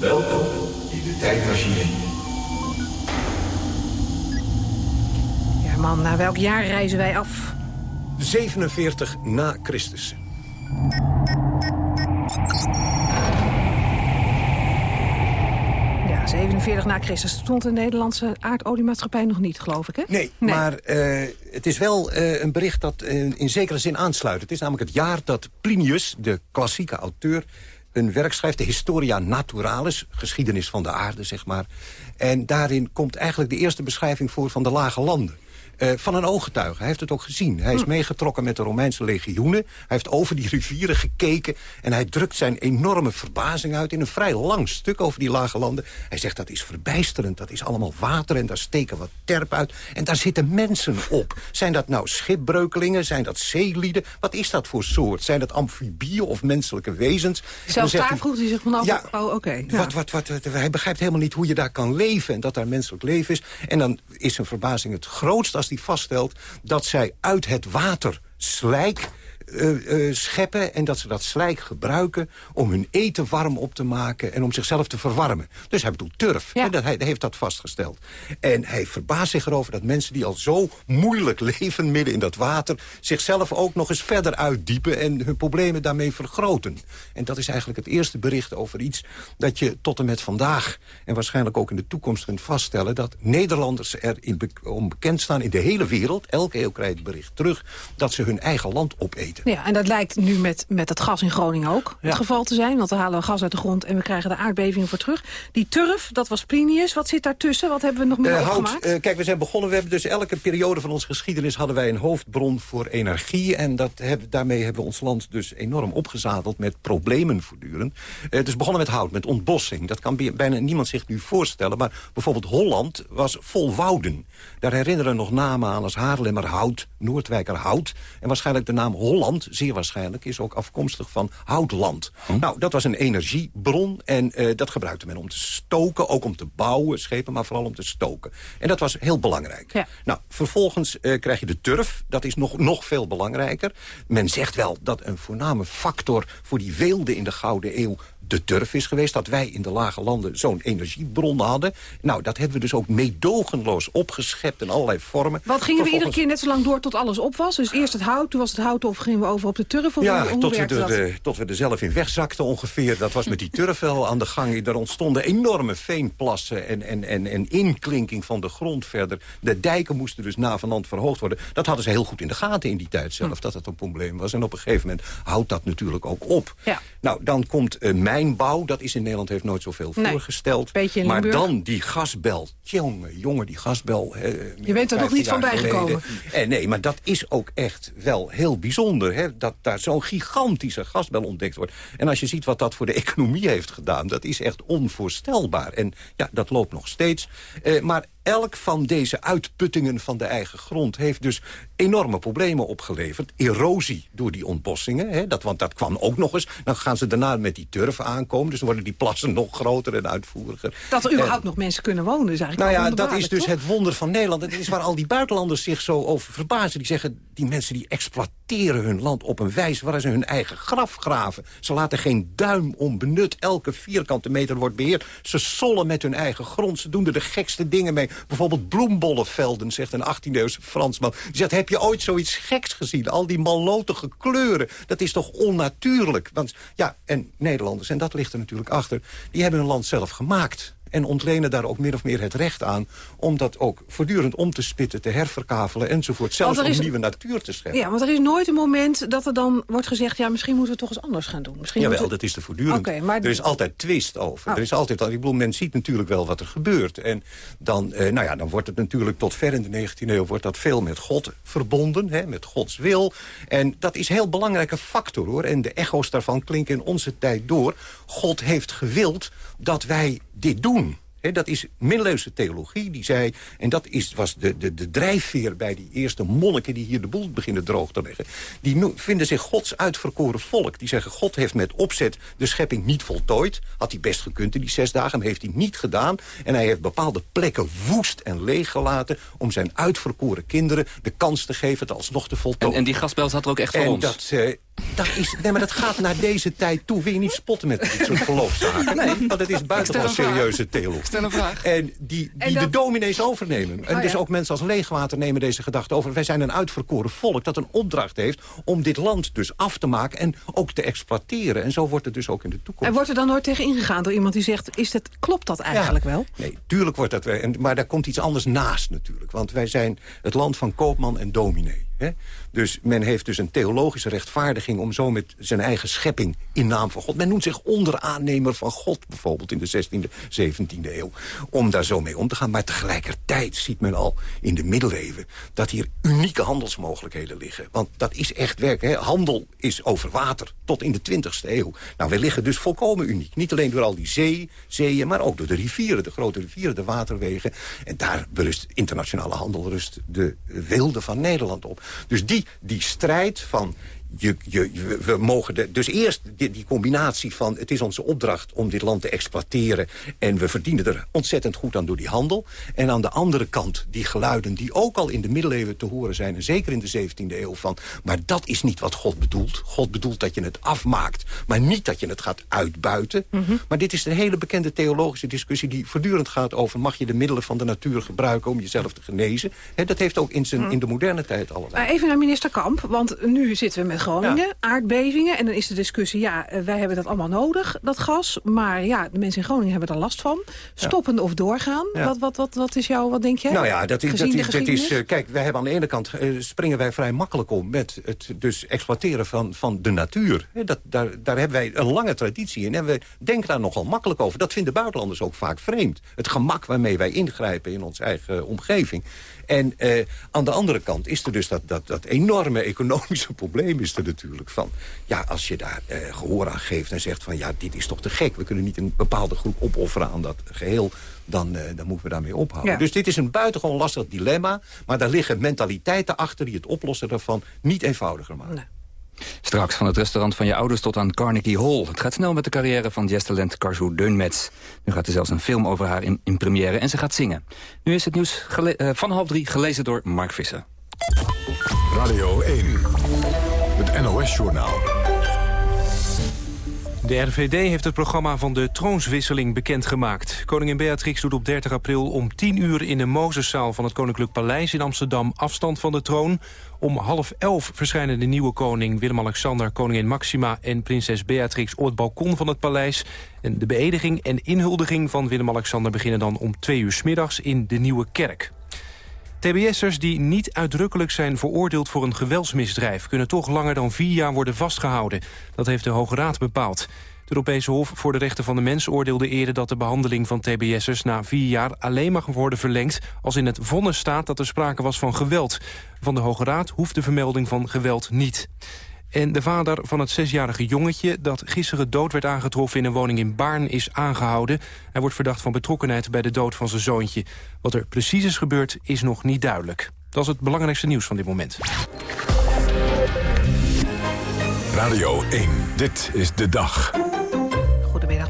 Welkom in de tijdmachine. Ja man, naar welk jaar reizen wij af? 47 na Christus. 47 na Christus. Stond de Nederlandse aardoliemaatschappij nog niet, geloof ik, hè? Nee, maar eh, het is wel eh, een bericht dat eh, in zekere zin aansluit. Het is namelijk het jaar dat Plinius, de klassieke auteur... een werk schrijft, de Historia Naturalis, geschiedenis van de aarde, zeg maar. En daarin komt eigenlijk de eerste beschrijving voor van de lage landen. Eh, van een ooggetuige. Hij heeft het ook gezien. Hij is meegetrokken met de Romeinse legioenen. Hij heeft over die rivieren gekeken. En hij drukt zijn enorme verbazing uit in een vrij lang stuk over die lage landen. Hij zegt dat is verbijsterend. Dat is allemaal water en daar steken wat terp uit. En daar zitten mensen op. Zijn dat nou schipbreukelingen? Zijn dat zeelieden? Wat is dat voor soort? Zijn dat amfibieën of menselijke wezens? Zelfs daar vroeg hij zich vanaf. Ja, oh, oké. ja. wat, wat, wat, wat- hij begrijpt helemaal niet hoe je daar kan leven... en dat daar menselijk leven is. En dan is zijn verbazing het grootst als hij vaststelt... dat zij uit het water slijk eh, scheppen... en dat ze dat slijk gebruiken om hun eten warm op te maken... en om zichzelf te verwarmen. Dus hij bedoelt turf. Dat, hij, hij heeft dat vastgesteld. En hij verbaast zich erover dat mensen die al zo moeilijk leven... midden in dat water, zichzelf ook nog eens verder uitdiepen... en hun problemen daarmee vergroten. En dat is eigenlijk het eerste bericht over iets... dat je tot en met vandaag en waarschijnlijk ook in de toekomst kunt vaststellen... dat Nederlanders er in be- om bekend staan in de hele wereld... elke eeuw krijgt het bericht terug... dat ze hun eigen land opeten. Ja, en dat lijkt nu met, met het gas in Groningen ook het geval te zijn. Want we halen gas uit de grond en we krijgen de aardbevingen voor terug. Die turf, dat was Plinius. Wat zit daartussen? Wat hebben we nog meer Eh, hout, opgemaakt? eh, kijk, we zijn begonnen. We hebben dus elke periode van onze geschiedenis hadden wij een hoofdbron voor energie. En dat hebben, daarmee hebben we ons land dus enorm opgezadeld met problemen voortdurend. Eh, het is begonnen met hout, met ontbossing. Dat kan bij- bijna niemand zich nu voorstellen. Maar bijvoorbeeld Holland was vol wouden. Daar herinneren nog namen aan als Haarlemmerhout, Noordwijkerhout. En waarschijnlijk de naam Holland, zeer waarschijnlijk, is ook afkomstig van houtland. Nou, dat was een energiebron en eh, dat gebruikte men om te stoken. Ook om te bouwen, schepen, maar vooral om te stoken. En dat was heel belangrijk. Nou, vervolgens eh, krijg je de turf. Dat is nog, nog veel belangrijker. Men zegt wel dat een voorname factor voor die weelde in de Gouden Eeuw de turf is geweest. Dat wij in de lage landen zo'n energiebron hadden. Nou, dat hebben we dus ook meedogenloos opgeschept in allerlei vormen. Wat gingen we iedere keer net zo lang door tot alles op was? Dus eerst het hout, toen was het hout op, gingen we over op de turf? Of Ja, tot we, er, dat? eh, tot we er zelf in wegzakten ongeveer. Dat was met die turf wel aan de gang. Er ontstonden enorme veenplassen en, en, en, en inklinking van de grond verder. De dijken moesten dus na van land verhoogd worden. Dat hadden ze heel goed in de gaten in die tijd zelf, dat het een probleem was. En op een gegeven moment houdt dat natuurlijk ook op. Ja. Nou, dan komt eh, mijnbouw. Dat is in Nederland heeft nooit zoveel Nee, voorgesteld. maar dan die gasbel. Jongen, jongen, die gasbel. hè, Je bent er nog 50 niet van bijgekomen. geleden. Eh, nee, maar dat is ook echt wel heel bijzonder. Hè? Dat daar zo'n gigantische gasbel ontdekt wordt. En als je ziet wat dat voor de economie heeft gedaan... dat is echt onvoorstelbaar. En ja, dat loopt nog steeds. Eh, maar elk van deze uitputtingen van de eigen grond... heeft dus enorme problemen opgeleverd. Erosie door die ontbossingen. Hè, dat, want dat kwam ook nog eens. Dan gaan ze daarna met die turf aankomen. Dus dan worden die plassen nog groter en uitvoeriger. Dat er En- überhaupt nog mensen kunnen wonen is eigenlijk nou ja, dat is dus toch? het wonder van Nederland. Dat is waar al die buitenlanders zich zo over verbazen. Die zeggen, die mensen die exploiteren hun land op een wijze... waar ze hun eigen graf graven. Ze laten geen duim onbenut. Elke vierkante meter wordt beheerd. Ze sollen met hun eigen grond. Ze doen er de gekste dingen mee. Bijvoorbeeld bloembollenvelden, zegt een 18e-eeuwse Fransman. Die zegt, heb je ooit zoiets geks gezien? Al die mallotige kleuren, dat is toch onnatuurlijk? Want ja, en Nederlanders, en dat ligt er natuurlijk achter... die hebben hun land zelf gemaakt en ontlenen daar ook meer of meer het recht aan... om dat ook voortdurend om te spitten, te herverkavelen enzovoort. Zelfs om is- nieuwe natuur te scheppen. Ja, want er is nooit een moment dat er dan wordt gezegd... ja, misschien moeten we toch eens anders gaan doen. Misschien Jawel, we- dat is er voortdurend. Maar- Er is altijd twist over. Oh. Er is altijd, ik bedoel, men ziet natuurlijk wel wat er gebeurt. En dan, eh, nou ja, dan wordt het natuurlijk tot ver in de 19e eeuw... wordt dat veel met God verbonden, hè, met Gods wil. En dat is een heel belangrijke factor, hoor. En de echo's daarvan klinken in onze tijd door. God heeft gewild dat wij dit doen. Dat is middeleeuwse theologie, die zei... en dat is, was de, de, de drijfveer bij die eerste monniken... die hier de boel beginnen droog te leggen. Die no- vinden zich Gods uitverkoren volk. Die zeggen, God heeft met opzet de schepping niet voltooid. Had hij best gekund in die zes dagen, maar heeft hij niet gedaan. En hij heeft bepaalde plekken woest en leeg gelaten... om zijn uitverkoren kinderen de kans te geven... het alsnog te voltooien. En, en die gasbel zat er ook echt voor En ons. dat, eh, dat is, nee, maar dat gaat naar deze tijd toe. Wil je niet spotten met dit soort? Nee, want het is buitengewoon serieuze theologie. Ik stel een vraag. En die, die En de dominees overnemen. En Oh, dus ook mensen als Leegwater nemen deze gedachte over. Wij zijn een uitverkoren volk dat een opdracht heeft... om dit land dus af te maken en ook te exploiteren. En zo wordt het dus ook in de toekomst. En wordt er dan nooit tegen ingegaan door iemand die zegt... Is dat, klopt dat eigenlijk Ja. wel? Nee, tuurlijk wordt dat... Maar daar komt iets anders naast natuurlijk. Want wij zijn het land van koopman en dominee. Dus men heeft dus een theologische rechtvaardiging... om zo met zijn eigen schepping in naam van God... men noemt zich onderaannemer van God bijvoorbeeld in de 16e, 17e eeuw... om daar zo mee om te gaan. Maar tegelijkertijd ziet men al in de middeleeuwen... dat hier unieke handelsmogelijkheden liggen. Want dat is echt werk. Handel is over water tot in de 20e eeuw. Nou, wij liggen dus volkomen uniek. Niet alleen door al die zee, zeeën, maar ook door de rivieren. De grote rivieren, de waterwegen. En daar berust internationale handel rust de wilde van Nederland op. Dus die, die strijd van... Je, je, we- mogen de, dus eerst die, die combinatie van... het is onze opdracht om dit land te exploiteren... en we verdienen er ontzettend goed aan door die handel. En aan de andere kant die geluiden die ook al in de middeleeuwen te horen zijn... en zeker in de 17e eeuw van... maar dat is niet wat God bedoelt. God bedoelt dat je het afmaakt, maar niet dat je het gaat uitbuiten. Maar dit is een hele bekende theologische discussie... die voortdurend gaat over... mag je de middelen van de natuur gebruiken om jezelf te genezen? Hè, dat heeft ook in, zijn, in de moderne tijd allerlei. Maar even naar minister Kamp, want nu zitten we met Groningen, aardbevingen... en dan is de discussie, ja, eh, wij hebben dat allemaal nodig, dat gas... maar ja, de mensen in Groningen hebben er last van. Stoppen of doorgaan? Ja. Wat, wat, wat, wat is jouw, wat denk jij? Nou ja, dat is, dat Gezien is, dat is geschiedenis? eh, kijk, wij hebben aan de ene kant eh, springen wij vrij makkelijk om met het dus exploiteren van, van de natuur. Dat, daar, daar hebben wij een lange traditie in en we denken daar nogal makkelijk over. Dat vinden buitenlanders ook vaak vreemd. Het gemak waarmee wij ingrijpen in onze eigen omgeving. En eh, aan de andere kant is er dus dat, dat, dat enorme economische probleem is er natuurlijk van. Ja, als je daar eh, gehoor aan geeft en zegt van ja, dit is toch te gek. We kunnen niet een bepaalde groep opofferen aan dat geheel. Dan, eh, dan moeten we daarmee ophouden. Ja. Dus dit is een buitengewoon lastig dilemma. Maar daar liggen mentaliteiten achter die het oplossen daarvan niet eenvoudiger maken. Straks van het restaurant van je ouders tot aan Carnegie Hall. Het gaat snel met de carrière van jazztalent Karsu Deunmets. Nu gaat er zelfs een film over haar in, in première en ze gaat zingen. Nu is het nieuws eh, van half drie gelezen door Mark Visser. Radio 1, het NOS-journaal. De RVD heeft het programma van de troonswisseling bekendgemaakt. Koningin Beatrix doet op 30 april om 10 uur in de Mozeszaal van het Koninklijk Paleis in Amsterdam afstand van de troon. Om half elf verschijnen de nieuwe koning Willem-Alexander, koningin Maxima en prinses Beatrix op het balkon van het paleis. En de beëdiging en inhuldiging van Willem-Alexander beginnen dan om twee uur 's middags in de Nieuwe Kerk. TBS'ers die niet uitdrukkelijk zijn veroordeeld voor een geweldsmisdrijf... kunnen toch langer dan vier jaar worden vastgehouden. Dat heeft de Hoge Raad bepaald. Europese Hof voor de Rechten van de Mens oordeelde eerder... dat de behandeling van TBS'ers na vier jaar alleen mag worden verlengd... als in het vonnis staat dat er sprake was van geweld. Van de Hoge Raad hoeft de vermelding van geweld niet. En de vader van het zesjarige jongetje dat gisteren dood werd aangetroffen in een woning in Baarn is aangehouden. Hij wordt verdacht van betrokkenheid bij de dood van zijn zoontje. Wat er precies is gebeurd is nog niet duidelijk. Dat is het belangrijkste nieuws van dit moment. Radio 1, dit is de dag.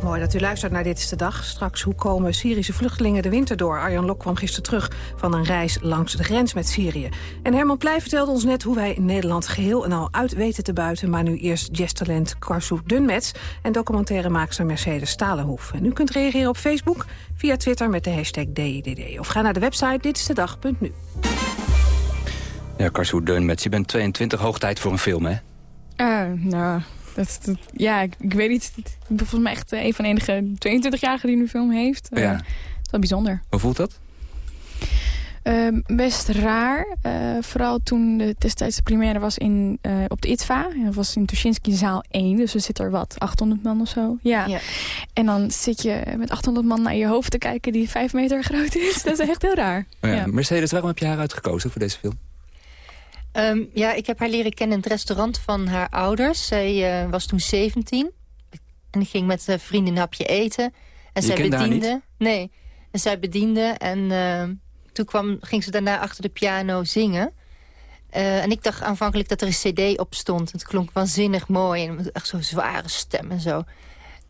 Mooi dat u luistert naar Dit is de Dag. Straks, hoe komen Syrische vluchtelingen de winter door? Arjan Lok kwam gisteren terug van een reis langs de grens met Syrië. En Herman Pleij vertelde ons net hoe wij in Nederland geheel en al uit weten te buiten. Maar nu eerst jazztalent Karsu Dunmets en documentairemaakster Mercedes Stalenhoef. En u kunt reageren op Facebook, via Twitter met de hashtag DIDD. Of ga naar de website ditistedag.nu. Ja, Karsu Deunmets, je bent 22, hoog tijd voor een film, hè? Eh, nou, dat, dat- ja, ik, ik weet niet. Ik ben volgens mij echt eh, een van de enige 22-jarigen die nu een film heeft. Eh, Ja. Dat is wel bijzonder. Hoe voelt dat? Eh, best raar. Eh, vooral toen de, destijds de première was in, eh, op de ITVA. En dat was in Tuschinski zaal 1. Dus er zit er wat, 800 man of zo. Ja. En dan zit je met 800 man naar je hoofd te kijken die 5 meter groot is. Dat is echt heel raar. Oh ja. Ja. Mercedes, waarom heb je haar uitgekozen voor deze film? Ehm, ja, ik heb haar leren kennen in het restaurant van haar ouders. Zij eh, was toen 17. En ging met een vriendin een hapje eten. En Je zij bediende. Nee. En zij bediende. En ehm, toen kwam, ging ze daarna achter de piano zingen. Eh, en ik dacht aanvankelijk dat er een cd op stond. Het klonk waanzinnig mooi. En echt zo'n zware stem en zo.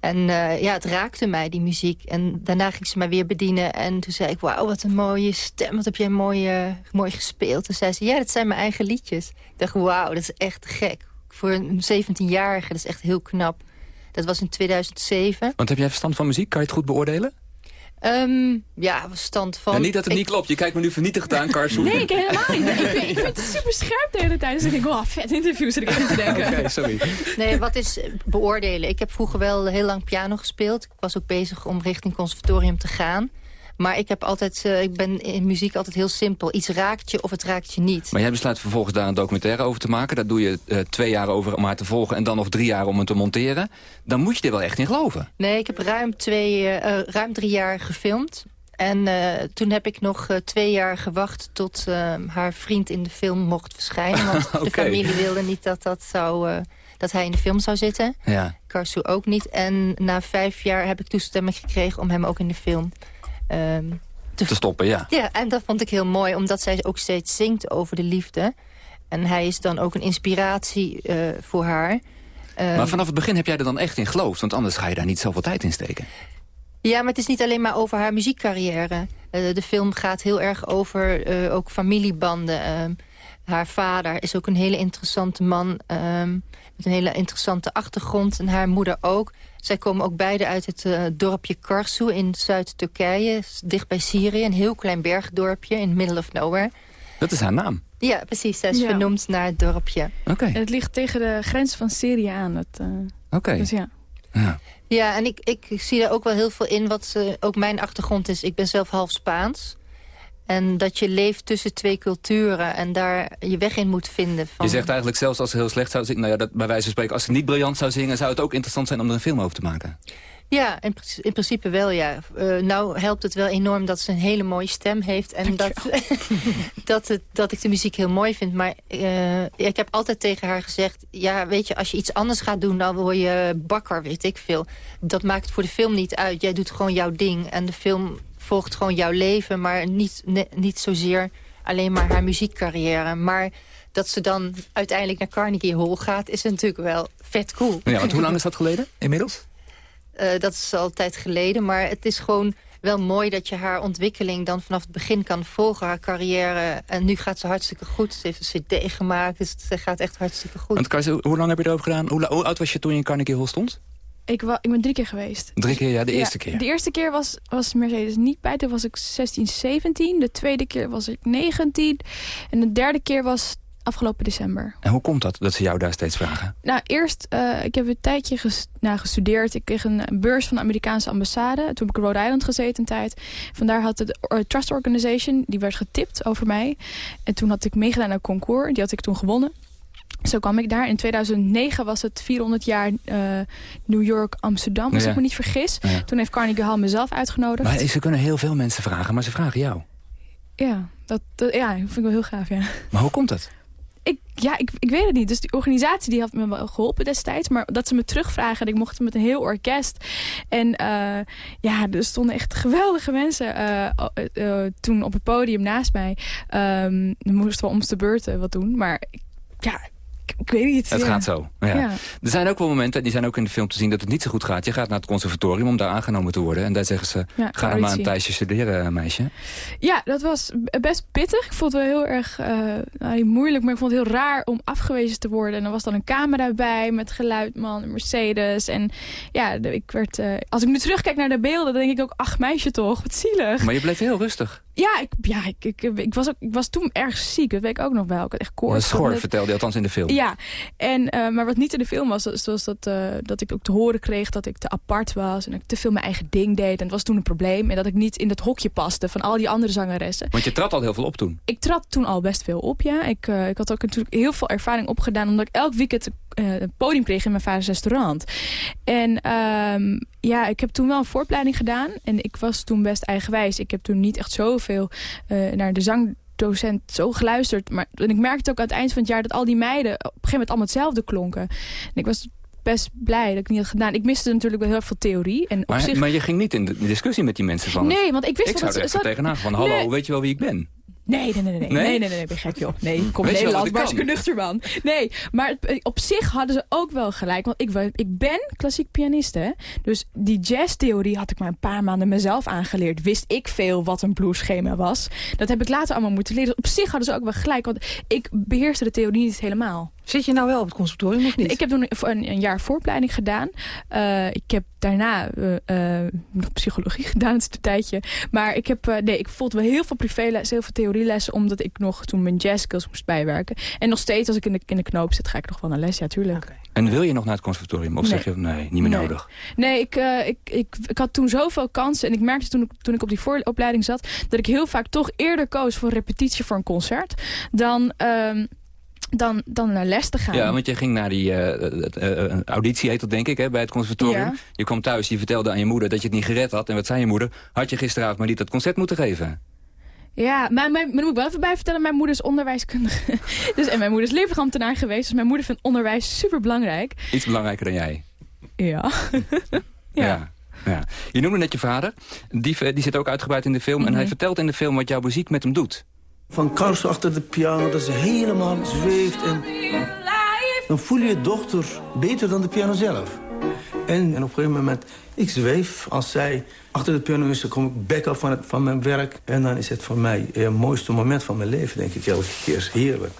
En eh, ja, het raakte mij, die muziek. En daarna ging ze mij weer bedienen. En toen zei ik, wauw, wat een mooie stem. Wat heb jij mooi, eh, mooi gespeeld. Toen zei ze, ja, dat zijn mijn eigen liedjes. Ik dacht, wauw, dat is echt gek. Voor een 17-jarige, dat is echt heel knap. Dat was in 2007. Want heb jij verstand van muziek? Kan je het goed beoordelen? Ehm, ja, verstand van... Ja, niet dat het ik- niet klopt. Je kijkt me nu vernietigd aan, Karsu. Nee, ik helemaal niet. Ik vind, ik vind het super scherp de hele tijd. Dus ik denk, wow, vet interview zit ik aan te denken. Oké, sorry. Nee, wat is eh, beoordelen? Ik heb vroeger wel heel lang piano gespeeld. Ik was ook bezig om richting conservatorium te gaan. Maar ik, heb altijd, eh, ik ben in muziek altijd heel simpel. Iets raakt je of het raakt je niet. Maar jij besluit vervolgens daar een documentaire over te maken. Daar doe je eh, twee jaar over om haar te volgen en dan nog drie jaar om het te monteren. Dan moet je er wel echt in geloven. Nee, ik heb ruim, twee, eh, ruim drie jaar gefilmd. En toen heb ik nog twee jaar gewacht tot haar vriend in de film mocht verschijnen. Want de familie wilde niet dat, dat, zou, dat hij in de film zou zitten. Ja. Karsu ook niet. En na vijf jaar heb ik toestemming gekregen om hem ook in de film ehm, Te stoppen, ja. Ja, en dat vond ik heel mooi, omdat zij ook steeds zingt over de liefde. En hij is dan ook een inspiratie eh, voor haar. Ehm, Maar vanaf het begin heb jij er dan echt in geloofd. Want anders ga je daar niet zoveel tijd in steken. Ja, maar het is niet alleen maar over haar muziekcarrière. Eh, de film gaat heel erg over eh, ook familiebanden. Ehm, haar vader is ook een hele interessante man... met een hele interessante achtergrond. En haar moeder ook. Zij komen ook beide uit het eh, dorpje Karsu in Zuid-Turkije. Dicht bij Syrië, een heel klein bergdorpje in middle of nowhere. Dat is haar naam. Ja, precies. Zij is Ja. vernoemd naar het dorpje. Oké. Het ligt tegen de grens van Syrië aan. Het, eh, Oké. Dus ja. Ja, en ik, ik zie er ook wel heel veel in wat eh, ook mijn achtergrond is. Ik ben zelf half Spaans. En dat je leeft tussen twee culturen en daar je weg in moet vinden. Van... Je zegt eigenlijk zelfs als ze heel slecht zou zingen... Nou ja, dat, bij wijze van spreken, als ze niet briljant zou zingen... zou het ook interessant zijn om er een film over te maken. Ja, in, pr- in principe wel, ja. Eh, nou helpt het wel enorm dat ze een hele mooie stem heeft. En dat, dat, het, dat ik de muziek heel mooi vind. Maar eh, ik heb altijd tegen haar gezegd... ja, weet je, als je iets anders gaat doen... dan word je bakker, weet ik veel. Dat maakt voor de film niet uit. Jij doet gewoon jouw ding. En de film volgt gewoon jouw leven. Maar niet, ne- niet zozeer alleen maar haar muziekcarrière. Maar dat ze dan uiteindelijk naar Carnegie Hall gaat... is natuurlijk wel vet cool. Ja, want hoe lang is dat geleden inmiddels? Eh, dat is al tijd geleden. Maar het is gewoon wel mooi dat je haar ontwikkeling dan vanaf het begin kan volgen. Haar carrière. En nu gaat ze hartstikke goed. Ze heeft een cd gemaakt. Dus ze gaat echt hartstikke goed. Want hoe lang heb je erover gedaan? Hoe, hoe oud was je toen je in Carnegie Hall stond? Ik, ik ben drie keer geweest. Drie keer, ja, de Ja, eerste keer. De eerste keer was, was Mercedes niet bij. Toen was ik 16, 17. De tweede keer was ik 19. En de derde keer was afgelopen december. En hoe komt dat, dat ze jou daar steeds vragen? Nou, eerst, eh, ik heb een tijdje ges- nou, gestudeerd. Ik kreeg een beurs van de Amerikaanse ambassade. Toen heb ik in Rhode Island gezeten een tijd. Vandaar had de Trust Organization, die werd getipt over mij. En toen had ik meegedaan aan een concours. Die had ik toen gewonnen. Zo kwam ik daar. In 2009 was het 400 jaar eh, New York, Amsterdam, als Ja. ik me niet vergis. Ja. Toen heeft Carnegie Hall mezelf uitgenodigd. Maar ze kunnen heel veel mensen vragen, maar ze vragen jou. Ja, dat, dat- ja, vind ik wel heel gaaf, ja. Maar hoe komt dat? ik, ja, ik, ik weet het niet. Dus die organisatie die had me wel geholpen destijds. Maar dat ze me terugvragen. En ik mocht met een heel orkest. En eh, ja, er stonden echt geweldige mensen eh, toen op het podium naast mij. Dan moesten we om de beurten wat doen. Maar ik- ja, ik, weet niet. Het ja. gaat zo. Ja. Ja. Er zijn ook wel momenten, die zijn ook in de film te zien... dat het niet zo goed gaat. Je gaat naar het conservatorium om daar aangenomen te worden. En daar zeggen ze, Ja, ga maar een tijdje studeren, meisje. Ja, dat was best pittig. Ik vond het wel heel erg eh, nou, moeilijk, maar ik vond het heel raar om afgewezen te worden. En er was dan een camera bij met geluidman, Mercedes. En ja, ik werd, eh, als ik nu terugkijk naar de beelden, dan denk ik ook, ach meisje toch, wat zielig. Maar je bleef heel rustig. Ja, ik, ja ik, ik, ik, was ook, ik was toen erg ziek, dat weet ik ook nog wel. Ik had echt koorts. schor vertelde je althans in de film. ja, en, eh, maar wat niet in de film was, was was dat, eh, dat ik ook te horen kreeg dat ik te apart was. En dat ik te veel mijn eigen ding deed. En het was toen een probleem. En dat ik niet in dat hokje paste van al die andere zangeressen. Want je trad al heel veel op toen. Ik trad toen al best veel op, ja. Ik, eh, ik had ook natuurlijk heel veel ervaring opgedaan... omdat ik elk weekend een podium kreeg in mijn vaders restaurant. En ehm, ja, ik heb toen wel een vooropleiding gedaan. En ik was toen best eigenwijs. Ik heb toen niet echt zoveel eh, naar de zangdocent zo geluisterd. Maar en ik merkte ook aan het eind van het jaar... dat al die meiden op een gegeven moment allemaal hetzelfde klonken. En ik was best blij dat ik niet had gedaan. Ik miste natuurlijk wel heel veel theorie. En op Maar, zich... maar je ging niet in de discussie met die mensen van... Nee, want ik wist Ik wel zou dat er echt tegenaan van... Hallo, Nee. weet je wel wie ik ben? Nee, nee, nee, nee. Nee? Nee, nee, nee, nee, ben je gek joh. Nee, kom wat Nederland, een nuchter man. Nee, maar eh, op zich hadden ze ook wel gelijk. Want ik, ik ben klassiek pianist, hè. Dus die jazztheorie had ik maar een paar maanden mezelf aangeleerd. Wist ik veel wat een bluesschema was. Dat heb ik later allemaal moeten leren. Dus op zich hadden ze ook wel gelijk. Want ik beheerste de theorie niet helemaal. Zit je nou wel op het conservatorium of niet? Ik heb toen een, een jaar vooropleiding gedaan. Eh, ik heb daarna eh, eh, nog psychologie gedaan, het is een tijdje. Maar ik heb, eh, nee, ik volgde wel heel veel privélessen, heel veel theorielessen, omdat ik nog toen mijn jazzskills moest bijwerken. En nog steeds, als ik in de, in de knoop zit, ga ik nog wel naar les, ja, tuurlijk. En wil je nog naar het conservatorium? Of Nee. zeg je, nee, niet meer Nee. nodig? Nee, ik, eh, ik, ik, ik had toen zoveel kansen. En ik merkte toen ik, toen ik op die vooropleiding zat... dat ik heel vaak toch eerder koos voor repetitie voor een concert... dan, ehm, dan, dan naar les te gaan. Ja, want je ging naar die eh, eh, eh, auditie, heet dat denk ik, hè, bij het conservatorium. Ja. Je kwam thuis, je vertelde aan je moeder dat je het niet gered had. En wat zei je moeder? Had je gisteravond maar niet dat concert moeten geven? Ja, maar, mijn, moet ik wel even bij vertellen, mijn moeder is onderwijskundige. dus, en mijn moeder is leerprogramambtenaar geweest. Dus mijn moeder vindt onderwijs super belangrijk. Iets belangrijker dan jij. Ja. Ja. ja. Je noemde net je vader. Die, die zit ook uitgebreid in de film. En hij vertelt in de film wat jouw muziek met hem doet. Van Karsten achter de piano, dat ze helemaal zweeft. En dan voel je je dochter beter dan de piano zelf. En, en op een gegeven moment, ik zweef. Als zij achter de piano is, dan kom ik back af van, het, van mijn werk. En dan is het voor mij het mooiste moment van mijn leven, denk ik elke keer. Heerlijk.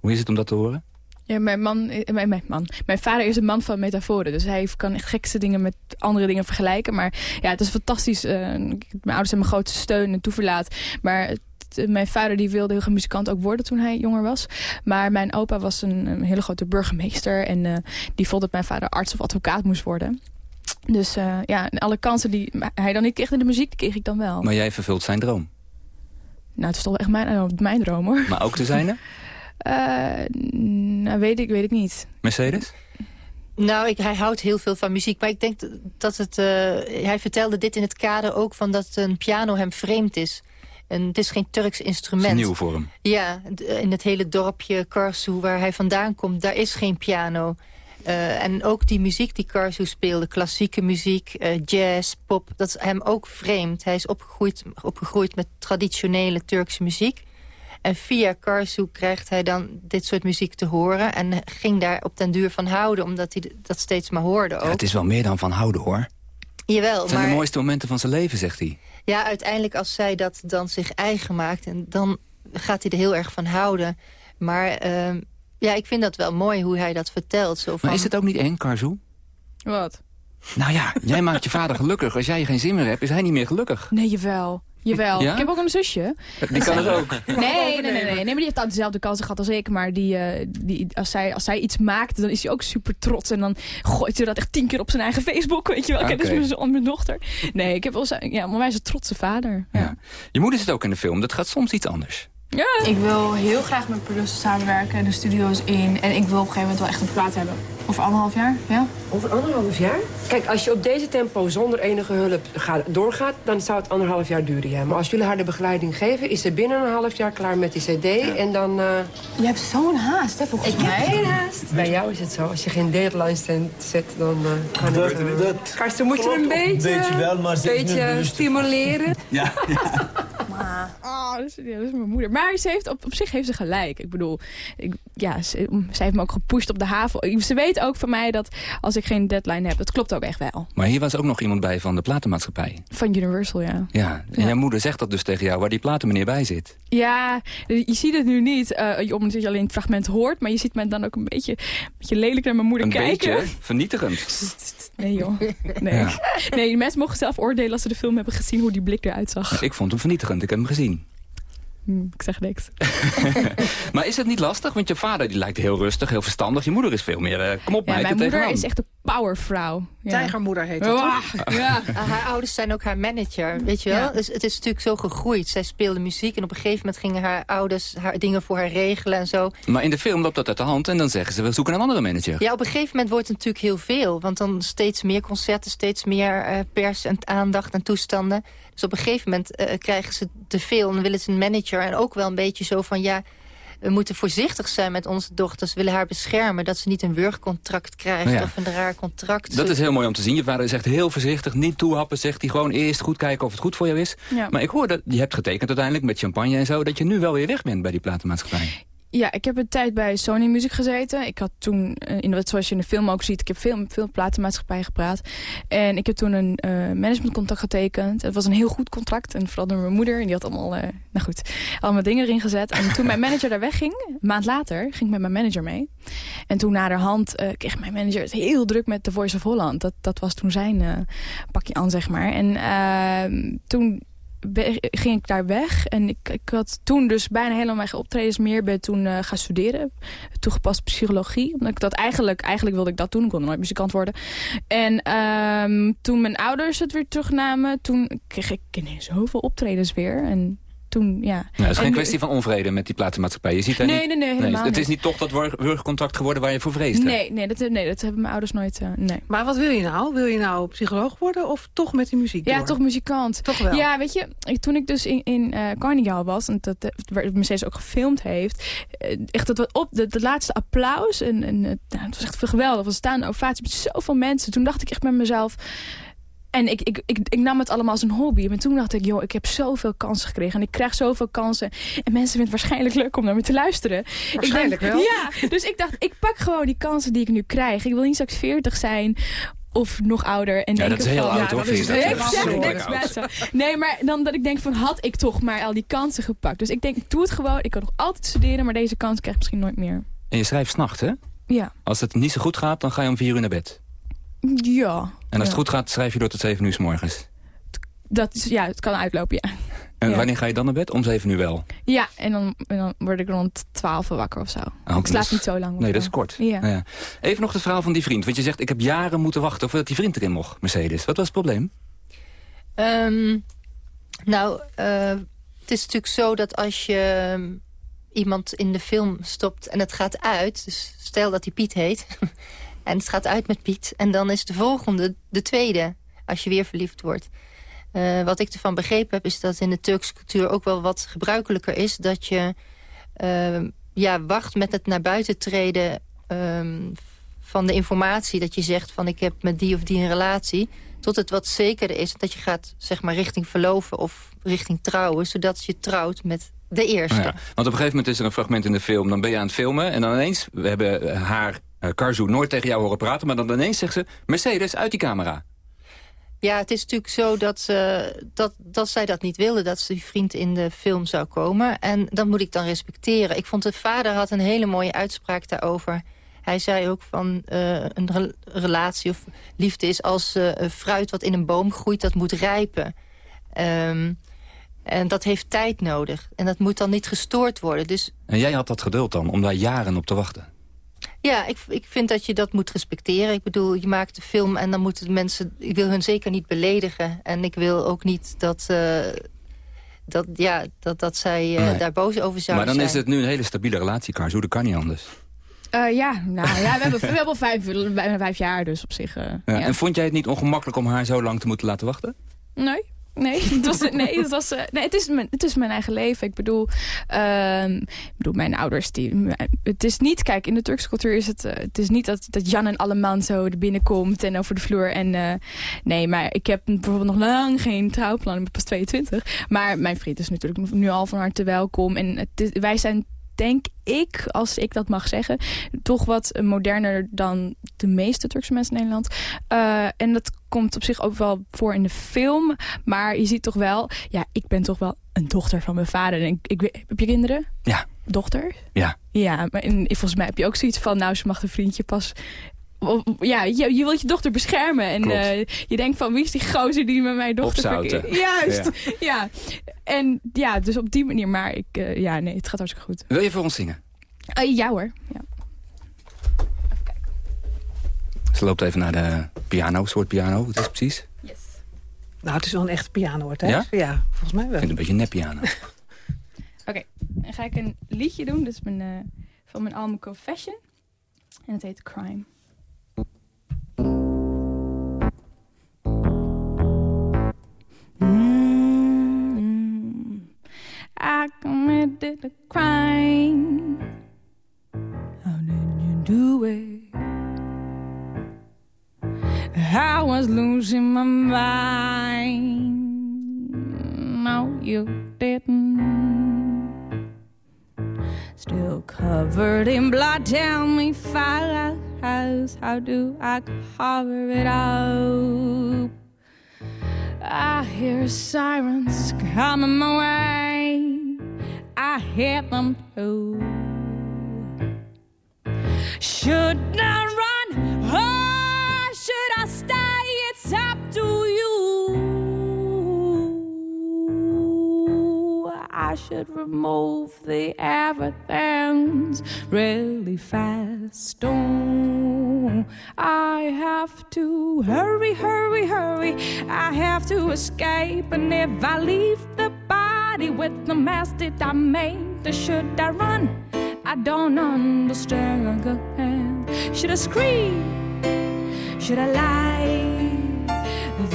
Hoe is het om dat te horen? Ja, mijn man, eh, mijn, mijn man. Mijn vader is een man van metaforen. Dus hij kan echt gekste dingen met andere dingen vergelijken. Maar ja, het is fantastisch. eh, mijn ouders zijn mijn grootste steun en toeverlaat. Maar het- mijn vader die wilde heel graag muzikant ook worden toen hij jonger was. Maar mijn opa was een, een hele grote burgemeester. En eh, die vond dat mijn vader arts of advocaat moest worden. Dus eh, ja, alle kansen die hij dan niet kreeg in de muziek, die kreeg ik dan wel. Maar jij vervult zijn droom. Nou, het is toch echt mijn, eh, mijn droom hoor. Maar ook de zijne? Eh, nou, weet ik, weet ik niet. Mercedes? Nou, ik, hij houdt heel veel van muziek. Maar ik denk dat het... eh, hij vertelde dit in het kader ook van dat een piano hem vreemd is. En het is geen Turks instrument. is nieuw voor hem. Ja, d- in het hele dorpje Karsu waar hij vandaan komt, daar is geen piano. Eh, en ook die muziek die Karsu speelde, klassieke muziek, eh, jazz, pop, dat is hem ook vreemd. Hij is opgegroeid, opgegroeid met traditionele Turkse muziek. En via Karsu krijgt hij dan dit soort muziek te horen. En ging daar op den duur van houden, omdat hij dat steeds maar hoorde ook. Ja, het is wel meer dan van houden hoor. Jawel, Het zijn maar de mooiste momenten van zijn leven, zegt hij. Ja, uiteindelijk als zij dat dan zich eigen maakt... En dan gaat hij er heel erg van houden. Maar ehm, ja, ik vind dat wel mooi hoe hij dat vertelt. Zo van, Maar is het ook niet eng, Karzu? Wat? Nou ja, jij maakt je vader gelukkig. Als jij geen zin meer hebt, is hij niet meer gelukkig. Nee, jawel. Jawel. Ja? Ik heb ook een zusje. Die kan het ook. Nee, nee, nee, nee, nee. maar die heeft dezelfde kansen gehad als ik. Maar die, eh, die, als, zij, als zij iets maakt, dan is hij ook super trots. En dan gooit hij dat echt tien keer op zijn eigen Facebook. Weet je wel. Is Oké. mijn, zoon, mijn dochter. Nee, ik heb wel zijn, ja, maar wij zijn een trotse vader. Ja. Je moeder zit ook in de film. Dat gaat soms iets anders. Ik wil heel graag met producers samenwerken en de studio's in. En ik wil op een gegeven moment wel echt een plaat hebben. Over anderhalf jaar, ja. Over anderhalf jaar? Kijk, als je op deze tempo zonder enige hulp gaat, doorgaat... dan zou het anderhalf jaar duren, ja. Maar als jullie haar de begeleiding geven... is ze binnen een half jaar klaar met die cd en dan... eh, Je hebt zo'n haast, hè, volgens Ik mij. heb geen haast. Bij jou is het zo. Als je geen deadline stand- zet, dan uh, kan Dat- het dat Karsten, moet je een een beetje, beetje wel, maar niet beetje stimuleren. Ja, oh, dat is, ja, dat is mijn moeder. Maar ze heeft, op, op zich heeft ze gelijk. Ik bedoel, ik, ja, ze, ze heeft me ook gepusht op de haven. Ze weet ook van mij dat als ik geen deadline heb, dat klopt ook echt wel. Maar hier was ook nog iemand bij van de platenmaatschappij. Van Universal, ja. Ja, en jouw moeder zegt dat dus tegen jou, waar die platenmeneer bij zit. Ja, je ziet het nu niet, eh, omdat je alleen het fragment hoort. Maar je ziet me dan ook een beetje, een beetje lelijk naar mijn moeder Een kijken. beetje vernietigend. Nee joh, nee. Ja. Nee, de mensen mogen zelf oordelen als ze de film hebben gezien hoe die blik eruit zag. Ik vond hem vernietigend, ik heb hem gezien. Hm, ik zeg niks. Maar is het niet lastig? Want je vader die lijkt heel rustig, heel verstandig. Je moeder is veel meer, eh, kom op Ja, mijn er moeder tegenaan. is echt een powervrouw. Ja. Tijgermoeder heet dat, Ah, toch? Ja. Ah, haar ouders zijn ook haar manager, weet je wel? Ja. Dus het is natuurlijk zo gegroeid. Zij speelde muziek en op een gegeven moment gingen haar ouders haar dingen voor haar regelen en zo. Maar in de film loopt dat uit de hand en dan zeggen ze, we zoeken een andere manager. Ja, op een gegeven moment wordt het natuurlijk heel veel. Want dan steeds meer concerten, steeds meer eh, pers en aandacht en toestanden. Dus op een gegeven moment eh, krijgen ze te veel en dan willen ze een manager. En ook wel een beetje zo van, ja, we moeten voorzichtig zijn met onze dochters. We willen haar beschermen, dat ze niet een wurgcontract krijgt Ja. of een raar contract. Dat is heel mooi om te zien. Je vader is echt heel voorzichtig, niet toehappen. Zegt hij gewoon eerst goed kijken of het goed voor jou is. Ja. Maar ik hoor dat je hebt getekend uiteindelijk met champagne en zo... dat je nu wel weer weg bent bij die platenmaatschappij. Ja, ik heb een tijd bij Sony Music gezeten. Ik had toen, eh, in zoals je in de film ook ziet, ik heb veel veel platenmaatschappijen gepraat. En ik heb toen een eh, managementcontract getekend. Het was een heel goed contract. En vooral door mijn moeder. En die had allemaal, eh, nou goed, allemaal dingen erin gezet. En toen mijn manager daar wegging, een maand later, ging ik met mijn manager mee. En toen naderhand eh kreeg mijn manager het heel druk met The Voice of Holland. Dat, dat was toen zijn pakje aan, zeg maar. En ehm, toen ging ik daar weg. En ik, ik had toen dus bijna helemaal mijn optredens meer ben toen eh, gaan studeren. Toegepast psychologie. Omdat ik dat eigenlijk, eigenlijk wilde ik dat doen. Ik wilde nooit muzikant worden. En ehm, toen mijn ouders het weer terugnamen, toen kreeg ik ineens zoveel optredens weer. En toen, ja. Nou, het is En geen nu- kwestie van onvrede met die platenmaatschappij. Je ziet daar Nee, niet... nee, nee, helemaal Het is niet. toch dat wurgcontract geworden waar je voor vreesde. Nee, nee, dat, nee, dat hebben mijn ouders nooit... eh, nee. Maar wat wil je nou? Wil je nou psycholoog worden of toch met die muziek Ja, door? toch muzikant. Toch wel? Ja, weet je, ik, toen ik dus in, in eh Carnegie Hall was... en dat eh, waar Mercedes ook gefilmd heeft... echt dat wat op, de, de laatste applaus... en, en nou, het was echt geweldig. We staan ovatie met zoveel mensen. Toen dacht ik echt bij mezelf... En ik, ik, ik, ik nam het allemaal als een hobby. Maar toen dacht ik, joh, ik heb zoveel kansen gekregen. En ik krijg zoveel kansen. En mensen vinden het waarschijnlijk leuk om naar me te luisteren. Waarschijnlijk ik denk, wel. Ja, dus ik dacht, ik pak gewoon die kansen die ik nu krijg. Ik wil niet straks 40 zijn of nog ouder. En Ja, dat denken is heel van, oud, hoor, dat is 40. heel Dat is oud. Nee, maar dan dat ik denk van, had ik toch maar al die kansen gepakt. Dus ik denk, ik doe het gewoon. Ik kan nog altijd studeren, maar deze kans krijg ik misschien nooit meer. En je schrijft s'nachts, hè? Ja. Als het niet zo goed gaat, dan ga je om vier uur naar bed. Ja. En als het goed gaat, schrijf je door tot zeven uur s morgens. Dat is, ja, het kan uitlopen, ja. En Ja. wanneer ga je dan naar bed? Om zeven uur wel. Ja, en dan, en dan word ik rond 12 wakker of zo. Oh, ik slaap dus- niet zo lang. Nee, dat is kort. Ja. Nou ja. Even nog het verhaal van die vriend. Want je zegt, ik heb jaren moeten wachten voordat die vriend erin mocht, Mercedes. Wat was het probleem? Ehm, nou, eh, het is natuurlijk zo dat als je ehm, iemand in de film stopt en het gaat uit... dus stel dat hij Piet heet en het gaat uit met Piet... en dan is de volgende de tweede, als je weer verliefd wordt. Eh, wat ik ervan begrepen heb, is dat in de Turkse cultuur ook wel wat gebruikelijker is... dat je ehm, ja, wacht met het naar buiten treden ehm, van de informatie. Dat je zegt van ik heb met die of die een relatie. Tot het wat zekerder is dat je gaat zeg maar, richting verloven of richting trouwen. Zodat je trouwt met de eerste. Want op een gegeven moment is er een fragment in de film. Dan ben je aan het filmen en dan ineens... We hebben haar, uh, Karzu, nooit tegen jou horen praten. Maar dan ineens zegt ze... Mercedes, uit die camera. Ja, het is natuurlijk zo dat, ze, dat, dat zij dat niet wilde... dat ze die vriend in de film zou komen. En dat moet ik dan respecteren. Ik vond de vader had een hele mooie uitspraak daarover. Hij zei ook van uh, een re relatie of liefde is als uh, fruit wat in een boom groeit... dat moet rijpen. Um, en dat heeft tijd nodig. En dat moet dan niet gestoord worden. Dus en jij had dat geduld dan, om daar jaren op te wachten? Ja, ik, ik vind dat je dat moet respecteren. Ik bedoel, je maakt een film en dan moeten de mensen... Ik wil hun zeker niet beledigen. En ik wil ook niet dat, uh, dat, ja, dat, dat zij eh, Nee. daar boos over zou Maar dan zijn. is het nu een hele stabiele relatie, Karzo. Dat kan niet anders. Eh, ja, nou, ja, we hebben, we hebben al vijf, bijna vijf jaar, dus op zich... eh, Ja. ja. En vond jij het niet ongemakkelijk om haar zo lang te moeten laten wachten? Nee. Nee, het, was, nee, het, was, eh, nee het, is mijn, het is mijn eigen leven. Ik bedoel, ehm, ik bedoel mijn ouders, die, het is niet, kijk, in de Turkse cultuur is het, eh, het is niet dat, dat Jan en Alleman zo er binnenkomt en over de vloer. En, eh, nee, maar ik heb bijvoorbeeld nog lang geen trouwplan, ik ben pas 22. Maar mijn vriend is natuurlijk nu al van harte welkom. En wij zijn denk ik, als ik dat mag zeggen, toch wat moderner dan de meeste Turkse mensen in Nederland. Eh, en dat komt op zich ook wel voor in de film. Maar je ziet toch wel, ja, ik ben toch wel een dochter van mijn vader. En ik, ik, heb je kinderen? Ja. Dochter? Ja. Ja, maar en volgens mij heb je ook zoiets van, nou, ze mag een vriendje pas... Ja, je, je wilt je dochter beschermen. En eh, je denkt van, wie is die gozer die met mijn dochter... Opzouten. verkeert? Juist, ja. En ja, dus op die manier. Maar ik, eh, ja, nee, het gaat hartstikke goed. Wil je voor ons zingen? Eh, ja hoor, ja. Ze loopt even naar de piano, soort piano. Wat is het precies? Nou, het is wel een echt piano, hoor, hè? Ja? Ja, volgens mij Ik wel. vind het een beetje een neppiano. Oké, dan ga ik een liedje doen. Dat is mijn, eh, van mijn album Confession. En het heet Crime. I committed a crime. How did you do it? I was losing my mind. No, you didn't. Still covered in blood, tell me fast. How do I cover it up? I hear sirens coming my way. I hear them too. Should I run I should remove the evidence really fast. Oh, I have to hurry, hurry, hurry. I have to escape, and if I leave the body with the mess that I made, should I run? I don't understand. Should I scream? Should I lie?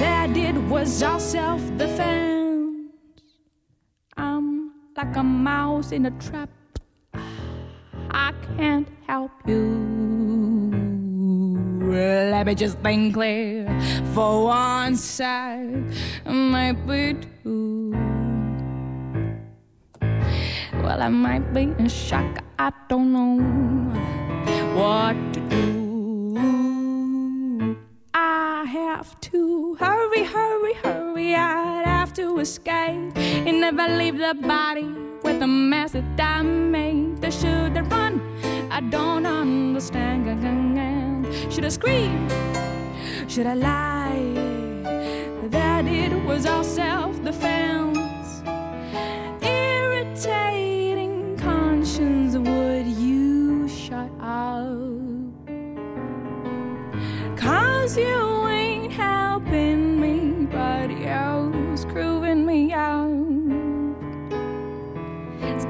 That it was all self defense. Like a mouse in a trap. Ah, I can't help you. Let me just think clear for one sec, maybe two. Well, I might be in shock. I don't know what to do. I have to hurry, hurry, hurry. Have escape and never leave the body with the mess that I made. The should I run? I don't understand. Should I scream? Should I lie? That it was all self defense. Irritating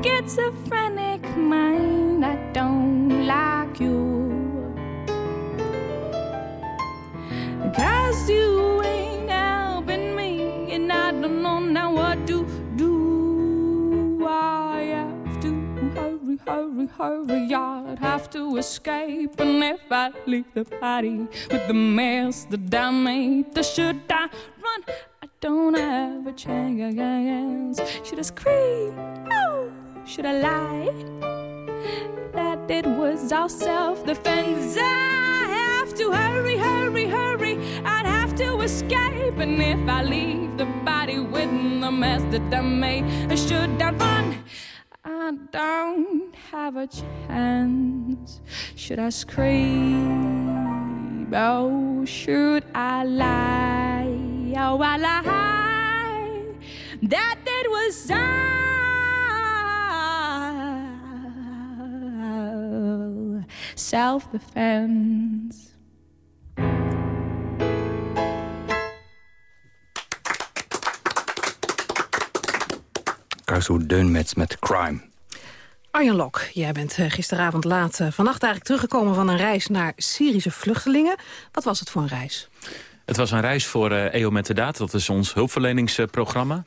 Schizophrenic mind, I don't like you. Cause you ain't helping me, and I don't know now what to do. I have to hurry, hurry, hurry. I'd have to escape, and if I leave the party with the mess that I made, should I run? I don't have a chance. Should I scream? Oh, should I lie? That it was all self-defense. I have to hurry, hurry, hurry. I'd have to escape, and if I leave the body with the mess that I made, I should I run? I don't have a chance. Should I scream? Oh, should I lie? Oh, I lie. That it was all self-defense. Karsu Deunmets met Crime. Arjen Lok, jij bent eh, gisteravond laat eh, vannacht eigenlijk teruggekomen van een reis naar Syrische vluchtelingen. Wat was het voor een reis? Het was een reis voor eh EO met de Daad. Dat is ons hulpverleningsprogramma.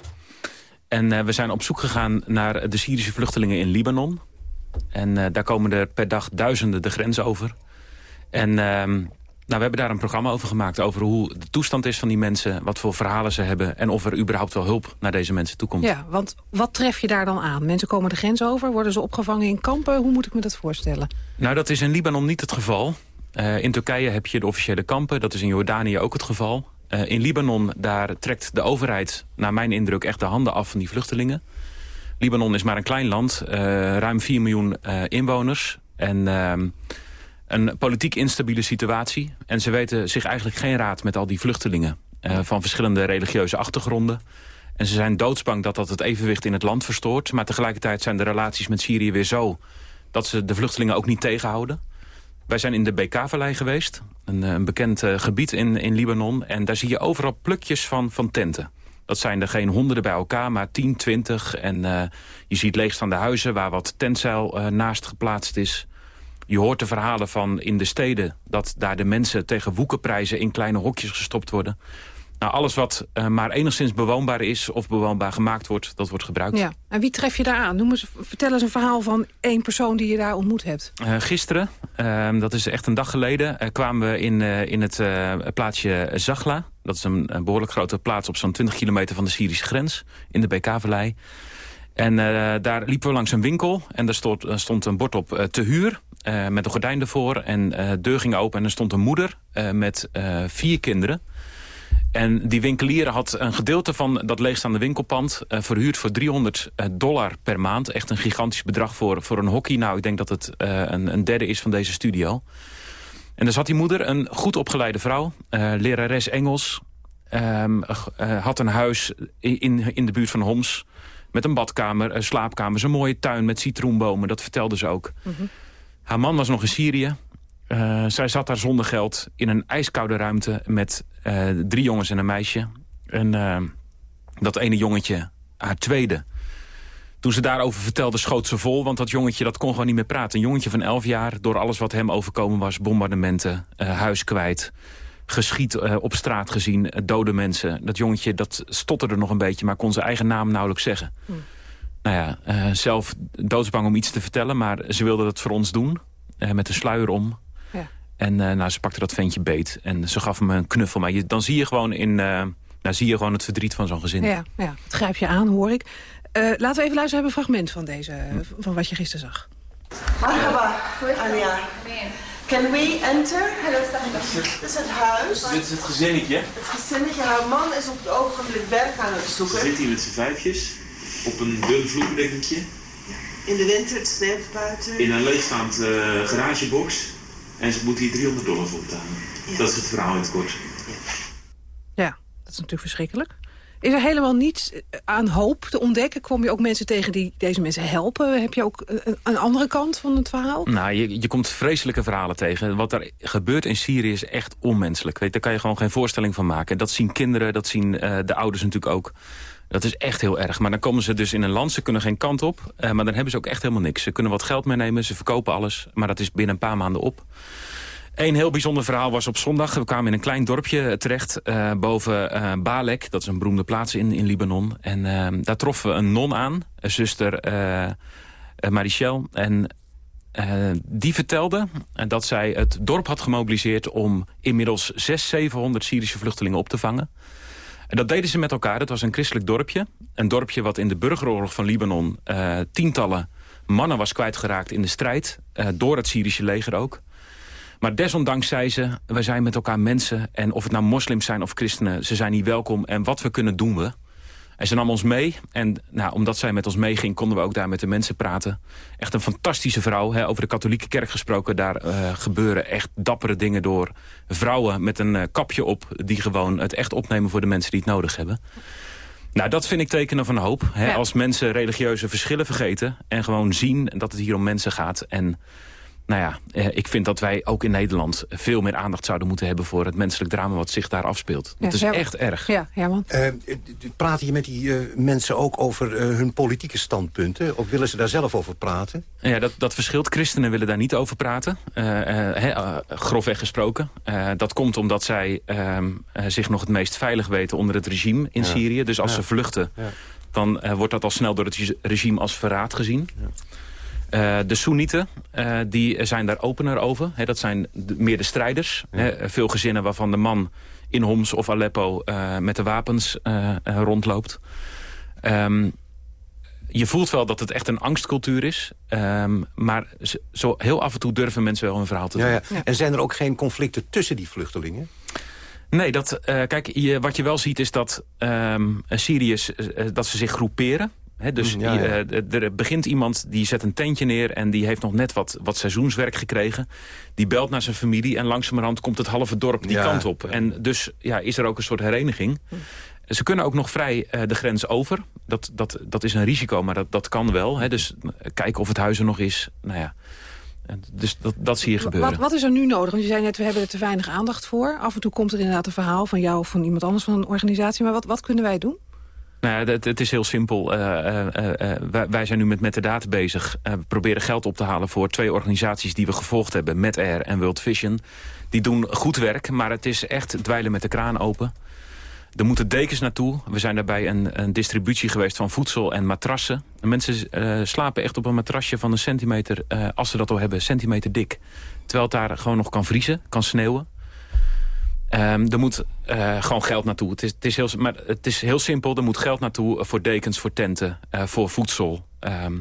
En we zijn op zoek gegaan naar de Syrische vluchtelingen in Libanon. En eh, daar komen er per dag duizenden de grens over. En ehm, nou, we hebben daar een programma over gemaakt. Over hoe de toestand is van die mensen. Wat voor verhalen ze hebben. En of er überhaupt wel hulp naar deze mensen toe komt. Ja, want wat tref je daar dan aan? Mensen komen de grens over, worden ze opgevangen in kampen? Hoe moet ik me dat voorstellen? Nou, dat is in Libanon niet het geval. Eh, in Turkije heb je de officiële kampen. Dat is in Jordanië ook het geval. Eh, in Libanon, daar trekt de overheid, naar mijn indruk, echt de handen af van die vluchtelingen. Libanon is maar een klein land, eh, ruim 4 miljoen eh, inwoners. En ehm, een politiek instabiele situatie. En ze weten zich eigenlijk geen raad met al die vluchtelingen. eh, van verschillende religieuze achtergronden. En ze zijn doodsbang dat dat het evenwicht in het land verstoort. Maar tegelijkertijd zijn de relaties met Syrië weer zo... dat ze de vluchtelingen ook niet tegenhouden. Wij zijn in de BK-vallei geweest. Een, een bekend gebied in, in Libanon. En daar zie je overal plukjes van, van tenten. Dat zijn er geen honderden bij elkaar, maar 10, 20. En eh, je ziet leegstaande huizen waar wat tentzeil eh, naast geplaatst is. Je hoort de verhalen van in de steden... dat daar de mensen tegen woekenprijzen in kleine hokjes gestopt worden. Nou, alles wat eh, maar enigszins bewoonbaar is of bewoonbaar gemaakt wordt... dat wordt gebruikt. Ja. En wie tref je daar aan? Noem eens, vertel eens een verhaal van één persoon die je daar ontmoet hebt. Gisteren, ehm, dat is echt een dag geleden, kwamen we in, in het plaatsje Zagla. Dat is een, behoorlijk grote plaats op zo'n 20 kilometer van de Syrische grens in de BK-vallei. En eh, daar liepen we langs een winkel en daar stond, er stond een bord op eh, te huur. eh, met een gordijn ervoor en eh, de deur ging open en er stond een moeder eh, met eh, vier kinderen. En die winkelier had een gedeelte van dat leegstaande winkelpand... eh, verhuurd voor 300 dollar per maand. Echt een gigantisch bedrag voor, voor een hockey. Nou, ik denk dat het eh, een, een derde is van deze studio. En daar zat die moeder, een goed opgeleide vrouw. eh, lerares Engels. ehm, eh, had een huis in, in de buurt van Homs. Met een badkamer, een slaapkamer. Zo'n mooie tuin met citroenbomen. Dat vertelde ze ook. Haar man was nog in Syrië. Eh, zij zat daar zonder geld in een ijskoude ruimte met drie jongens en een meisje. En eh, dat ene jongetje, haar tweede. Toen ze daarover vertelde, schoot ze vol. Want dat jongetje dat kon gewoon niet meer praten. Een jongetje van 11 jaar, door alles wat hem overkomen was... bombardementen, eh, huis kwijt, geschiet eh, op straat gezien, eh, dode mensen. Dat jongetje dat stotterde nog een beetje, maar kon zijn eigen naam nauwelijks zeggen. Nou ja, zelf doodsbang om iets te vertellen, maar ze wilde dat voor ons doen. met een sluier om. Ja. En nou, ze pakte dat ventje beet en ze gaf hem een knuffel. Maar je, dan zie je gewoon in, nou, zie je gewoon het verdriet van zo'n gezin. Ja, ja, het grijp je aan, hoor ik. Eh, laten we even luisteren, we hebben een fragment van, deze, van wat je gisteren zag. Marhaba, Anja. Can we enter? Dit is het huis. Dit is het gezinnetje. Het gezinnetje, haar man is op het ogenblik werk aan het Ze zoeken. zitten hier met z'n vijfjes op een dun vloerdekkentje In de winter, het sneeuwt buiten. in een leegstaand eh, garagebox. En ze moeten hier 300 dollar voor betalen. Dat is het verhaal in het kort. Ja, dat is natuurlijk verschrikkelijk. Is er helemaal niets eh, aan hoop te ontdekken? Kom je ook mensen tegen die deze mensen helpen? Heb je ook een, een andere kant van het verhaal? Nou, je, je komt vreselijke verhalen tegen. Wat er gebeurt in Syrië is echt onmenselijk. Weet, daar kan je gewoon geen voorstelling van maken. Dat zien kinderen, dat zien eh, de ouders natuurlijk ook. Dat is echt heel erg. Maar dan komen ze dus in een land, ze kunnen geen kant op. eh, maar dan hebben ze ook echt helemaal niks. Ze kunnen wat geld meenemen, ze verkopen alles. Maar dat is binnen een paar maanden op. Een heel bijzonder verhaal was op zondag. We kwamen in een klein dorpje terecht eh, boven eh, Balek. Dat is een beroemde plaats in, in Libanon. En eh, daar troffen we een non aan, een zuster eh Marichel. En die vertelde dat zij het dorp had gemobiliseerd... om inmiddels 600, 700 Syrische vluchtelingen op te vangen. En dat deden ze met elkaar. Het was een christelijk dorpje. Een dorpje wat in de burgeroorlog van Libanon... tientallen mannen was kwijtgeraakt in de strijd. door het Syrische leger ook. Maar desondanks zei ze, wij zijn met elkaar mensen... en of het nou moslims zijn of christenen, ze zijn hier welkom... en wat we kunnen doen we. En ze nam ons mee. En nou, omdat zij met ons meeging, konden we ook daar met de mensen praten. Echt een fantastische vrouw. Hè, over de katholieke kerk gesproken. Daar eh, gebeuren echt dappere dingen door vrouwen met een eh, kapje op... die gewoon het echt opnemen voor de mensen die het nodig hebben. Nou, dat vind ik tekenen van hoop. Hè, Als mensen religieuze verschillen vergeten... en gewoon zien dat het hier om mensen gaat... en nou ja, eh, ik vind dat wij ook in Nederland veel meer aandacht zouden moeten hebben... voor het menselijk drama wat zich daar afspeelt. Dat is Ja, echt erg. Ja, Herman. Eh, praten je met die eh, mensen ook over eh, hun politieke standpunten? Of willen ze daar zelf over praten? Ja, dat, dat verschilt. Christenen willen daar niet over praten. eh, eh, hè, eh, grofweg gesproken. Eh, dat komt omdat zij ehm, eh, zich nog het meest veilig weten onder het regime in Ja. Syrië. Dus als Ja. ze vluchten, Ja. dan eh, wordt dat al snel door het regi- regime als verraad gezien. Eh, de Soenieten eh, die zijn daar opener over. Dat zijn de- meer de strijders. Veel gezinnen waarvan de man in Homs of Aleppo eh, met de wapens rondloopt. Ehm, je voelt wel dat het echt een angstcultuur is. ehm, maar zo heel af en toe durven mensen wel hun verhaal te doen. Ja, ja. En zijn er ook geen conflicten tussen die vluchtelingen? Nee, dat, kijk, je, wat je wel ziet is dat ehm Syriërs dat ze zich groeperen. Hè, dus Mm, ja, ja. je- eh, er begint iemand die zet een tentje neer... en die heeft nog net wat, wat seizoenswerk gekregen. Die belt naar zijn familie en langzamerhand komt het halve dorp die Ja, kant op. En dus ja, is er ook een soort hereniging. Ze kunnen ook nog vrij eh, de grens over. Dat, dat, dat is een risico, maar dat, dat kan wel. Hè. Dus eh, kijken of het huis er nog is. Nou ja. En Dus dat, dat zie je gebeuren. Wat, wat is er nu nodig? Want je zei net, we hebben er te weinig aandacht voor. Af en toe komt er inderdaad een verhaal van jou of van iemand anders van een organisatie. Maar wat, wat kunnen wij doen? Nou ja, het, is heel simpel. Eh, eh, eh, wij, zijn nu met Metadata bezig. Eh, we proberen geld op te halen voor twee organisaties die we gevolgd hebben. MedAir en World Vision. Die doen goed werk, maar het is echt dweilen met de kraan open. Er moeten dekens naartoe. We zijn daarbij een, een distributie geweest van voedsel en matrassen. En mensen slapen echt op een matrasje van een centimeter, als ze dat al hebben, centimeter dik. Terwijl het daar gewoon nog kan vriezen, kan sneeuwen. Ehm, er moet eh, gewoon geld naartoe. Het is, het, is heel, maar het is heel simpel. Er moet geld naartoe voor dekens, voor tenten, eh, voor voedsel. Ehm,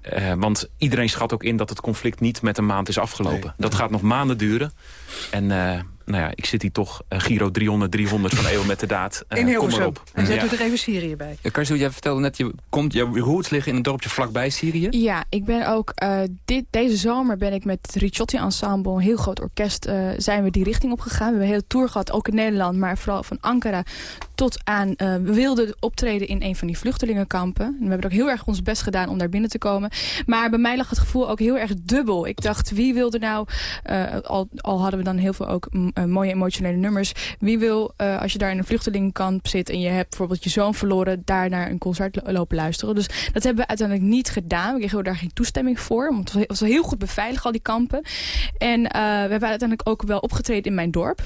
eh, want iedereen schat ook in dat het conflict niet met een maand is afgelopen. Dat gaat nog maanden duren. En nou ja, ik zit hier toch eh, Giro 300, 300 van Eeuw met de daad. Eh, In kom Hilversum. maar op. En zet Ja. u er even Syrië bij. Ja, Karsu, jij vertelde net, je komt, jouw roots liggen in een dorpje vlakbij Syrië. Ja, ik ben ook eh, dit, deze zomer ben ik met het Ricciotti Ensemble, een heel groot orkest, eh, zijn we die richting opgegaan. We hebben een hele tour gehad, ook in Nederland, maar vooral van Ankara tot aan. eh, we wilden optreden in een van die vluchtelingenkampen. En we hebben ook heel erg ons best gedaan om daar binnen te komen. Maar bij mij lag het gevoel ook heel erg dubbel. Ik dacht, wie wilde nou, eh, al, al hadden we dan heel veel ook mm, eh, mooie emotionele nummers. Wie wil, als je daar in een vluchtelingenkamp zit en je hebt bijvoorbeeld je zoon verloren, daar naar een concert lo- lopen luisteren. Dus dat hebben we uiteindelijk niet gedaan. We kregen daar geen toestemming voor. Want het was- heel goed beveiligd, al die kampen. En we hebben uiteindelijk ook wel opgetreden in mijn dorp.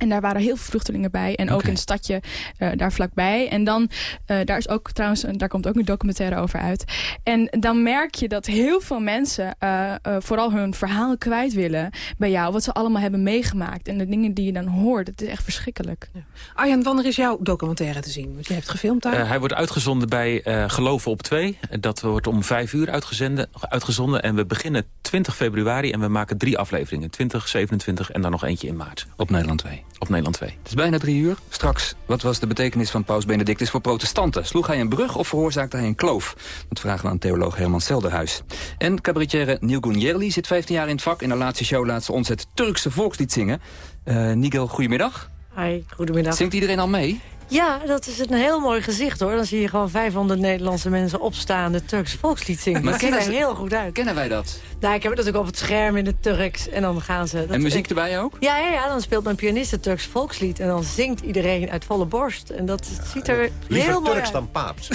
En daar waren heel veel vluchtelingen bij. En ook in het stadje eh, daar vlakbij. En dan, eh, daar is ook trouwens, daar komt ook een documentaire over uit. En dan merk je dat heel veel mensen eh, eh, vooral hun verhaal kwijt willen bij jou. Wat ze allemaal hebben meegemaakt. En de dingen die je dan hoort, het is echt verschrikkelijk. Arjan, wanneer is jouw documentaire te zien? Want je hebt gefilmd daar. Eh, hij wordt uitgezonden bij eh, Geloven op 2. Dat wordt om vijf uur uitgezenden, uitgezonden. En we beginnen 20 februari en we maken drie afleveringen. 20, 27 en dan nog eentje in maart. Op Nederland 2. Op Nederland 2. Het is bijna drie uur. Straks, wat was de betekenis van paus Benedictus voor protestanten? Sloeg hij een brug of veroorzaakte hij een kloof? Dat vragen we aan theoloog Herman Selderhuis. En cabaretière Nilgun Yerli zit 15 jaar in het vak. In de laatste show laat ze ons het Turkse volkslied zingen. Eh Nigel, goedemiddag. Hi, goedemiddag. Zingt iedereen al mee? Ja, dat is een heel mooi gezicht hoor. Dan zie je gewoon 500 Nederlandse mensen opstaan het Turks volkslied zingen. Maar dat ziet er ze- heel goed uit. Kennen wij dat? Nou, ik heb het natuurlijk op het scherm in het Turks en dan gaan ze... Dat en muziek ik- erbij ook? Ja, ja, ja, dan speelt mijn pianist het Turks volkslied. En dan zingt iedereen uit volle borst. En dat ziet er Liever heel mooi Turks uit. dan Paaps.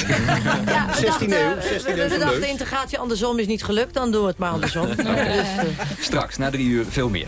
Ja, we 16e dachten, eeuw, we- 16e we, eeuw we van dachten, Leus. integratie andersom is niet gelukt. Dan doen we het maar andersom. Dus, eh, Straks, na drie uur, veel meer.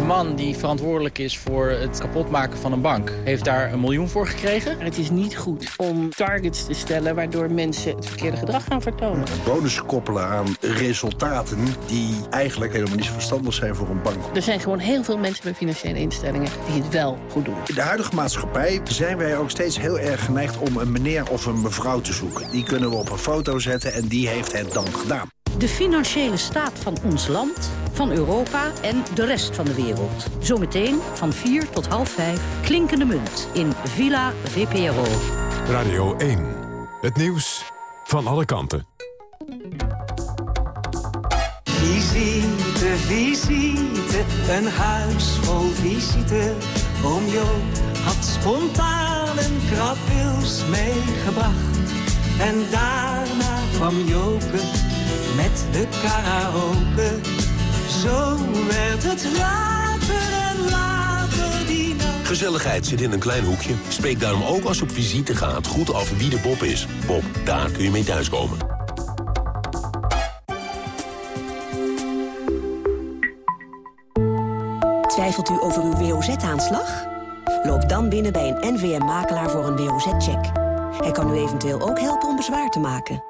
De man die verantwoordelijk is voor het kapotmaken van een bank... heeft daar een miljoen voor gekregen. Het is niet goed om targets te stellen waardoor mensen het verkeerde gedrag gaan vertonen. Bonussen koppelen aan resultaten die eigenlijk helemaal niet zo verstandig zijn voor een bank. Er zijn gewoon heel veel mensen bij financiële instellingen die het wel goed doen. In de huidige maatschappij zijn wij ook steeds heel erg geneigd om een meneer of een mevrouw te zoeken. Die kunnen we op een foto zetten en die heeft het dan gedaan. De financiële staat van ons land, van Europa en de rest van de wereld. Zometeen van 4 tot half 5 klinkende munt in Villa VPRO. Radio 1. Het nieuws van alle kanten. Visite, visite, een huis vol visite. Oom Joop had spontaan een krabwils meegebracht. En daarna kwam Joke met de karaoke. Zo werd het later en later die nacht. Gezelligheid zit in een klein hoekje. Spreek daarom ook als je op visite gaat goed af wie de Bob is. Bob, daar kun je mee thuiskomen. Twijfelt u over uw WOZ-aanslag? Loop dan binnen bij een NVM-makelaar voor een WOZ-check. Hij kan u eventueel ook helpen om bezwaar te maken.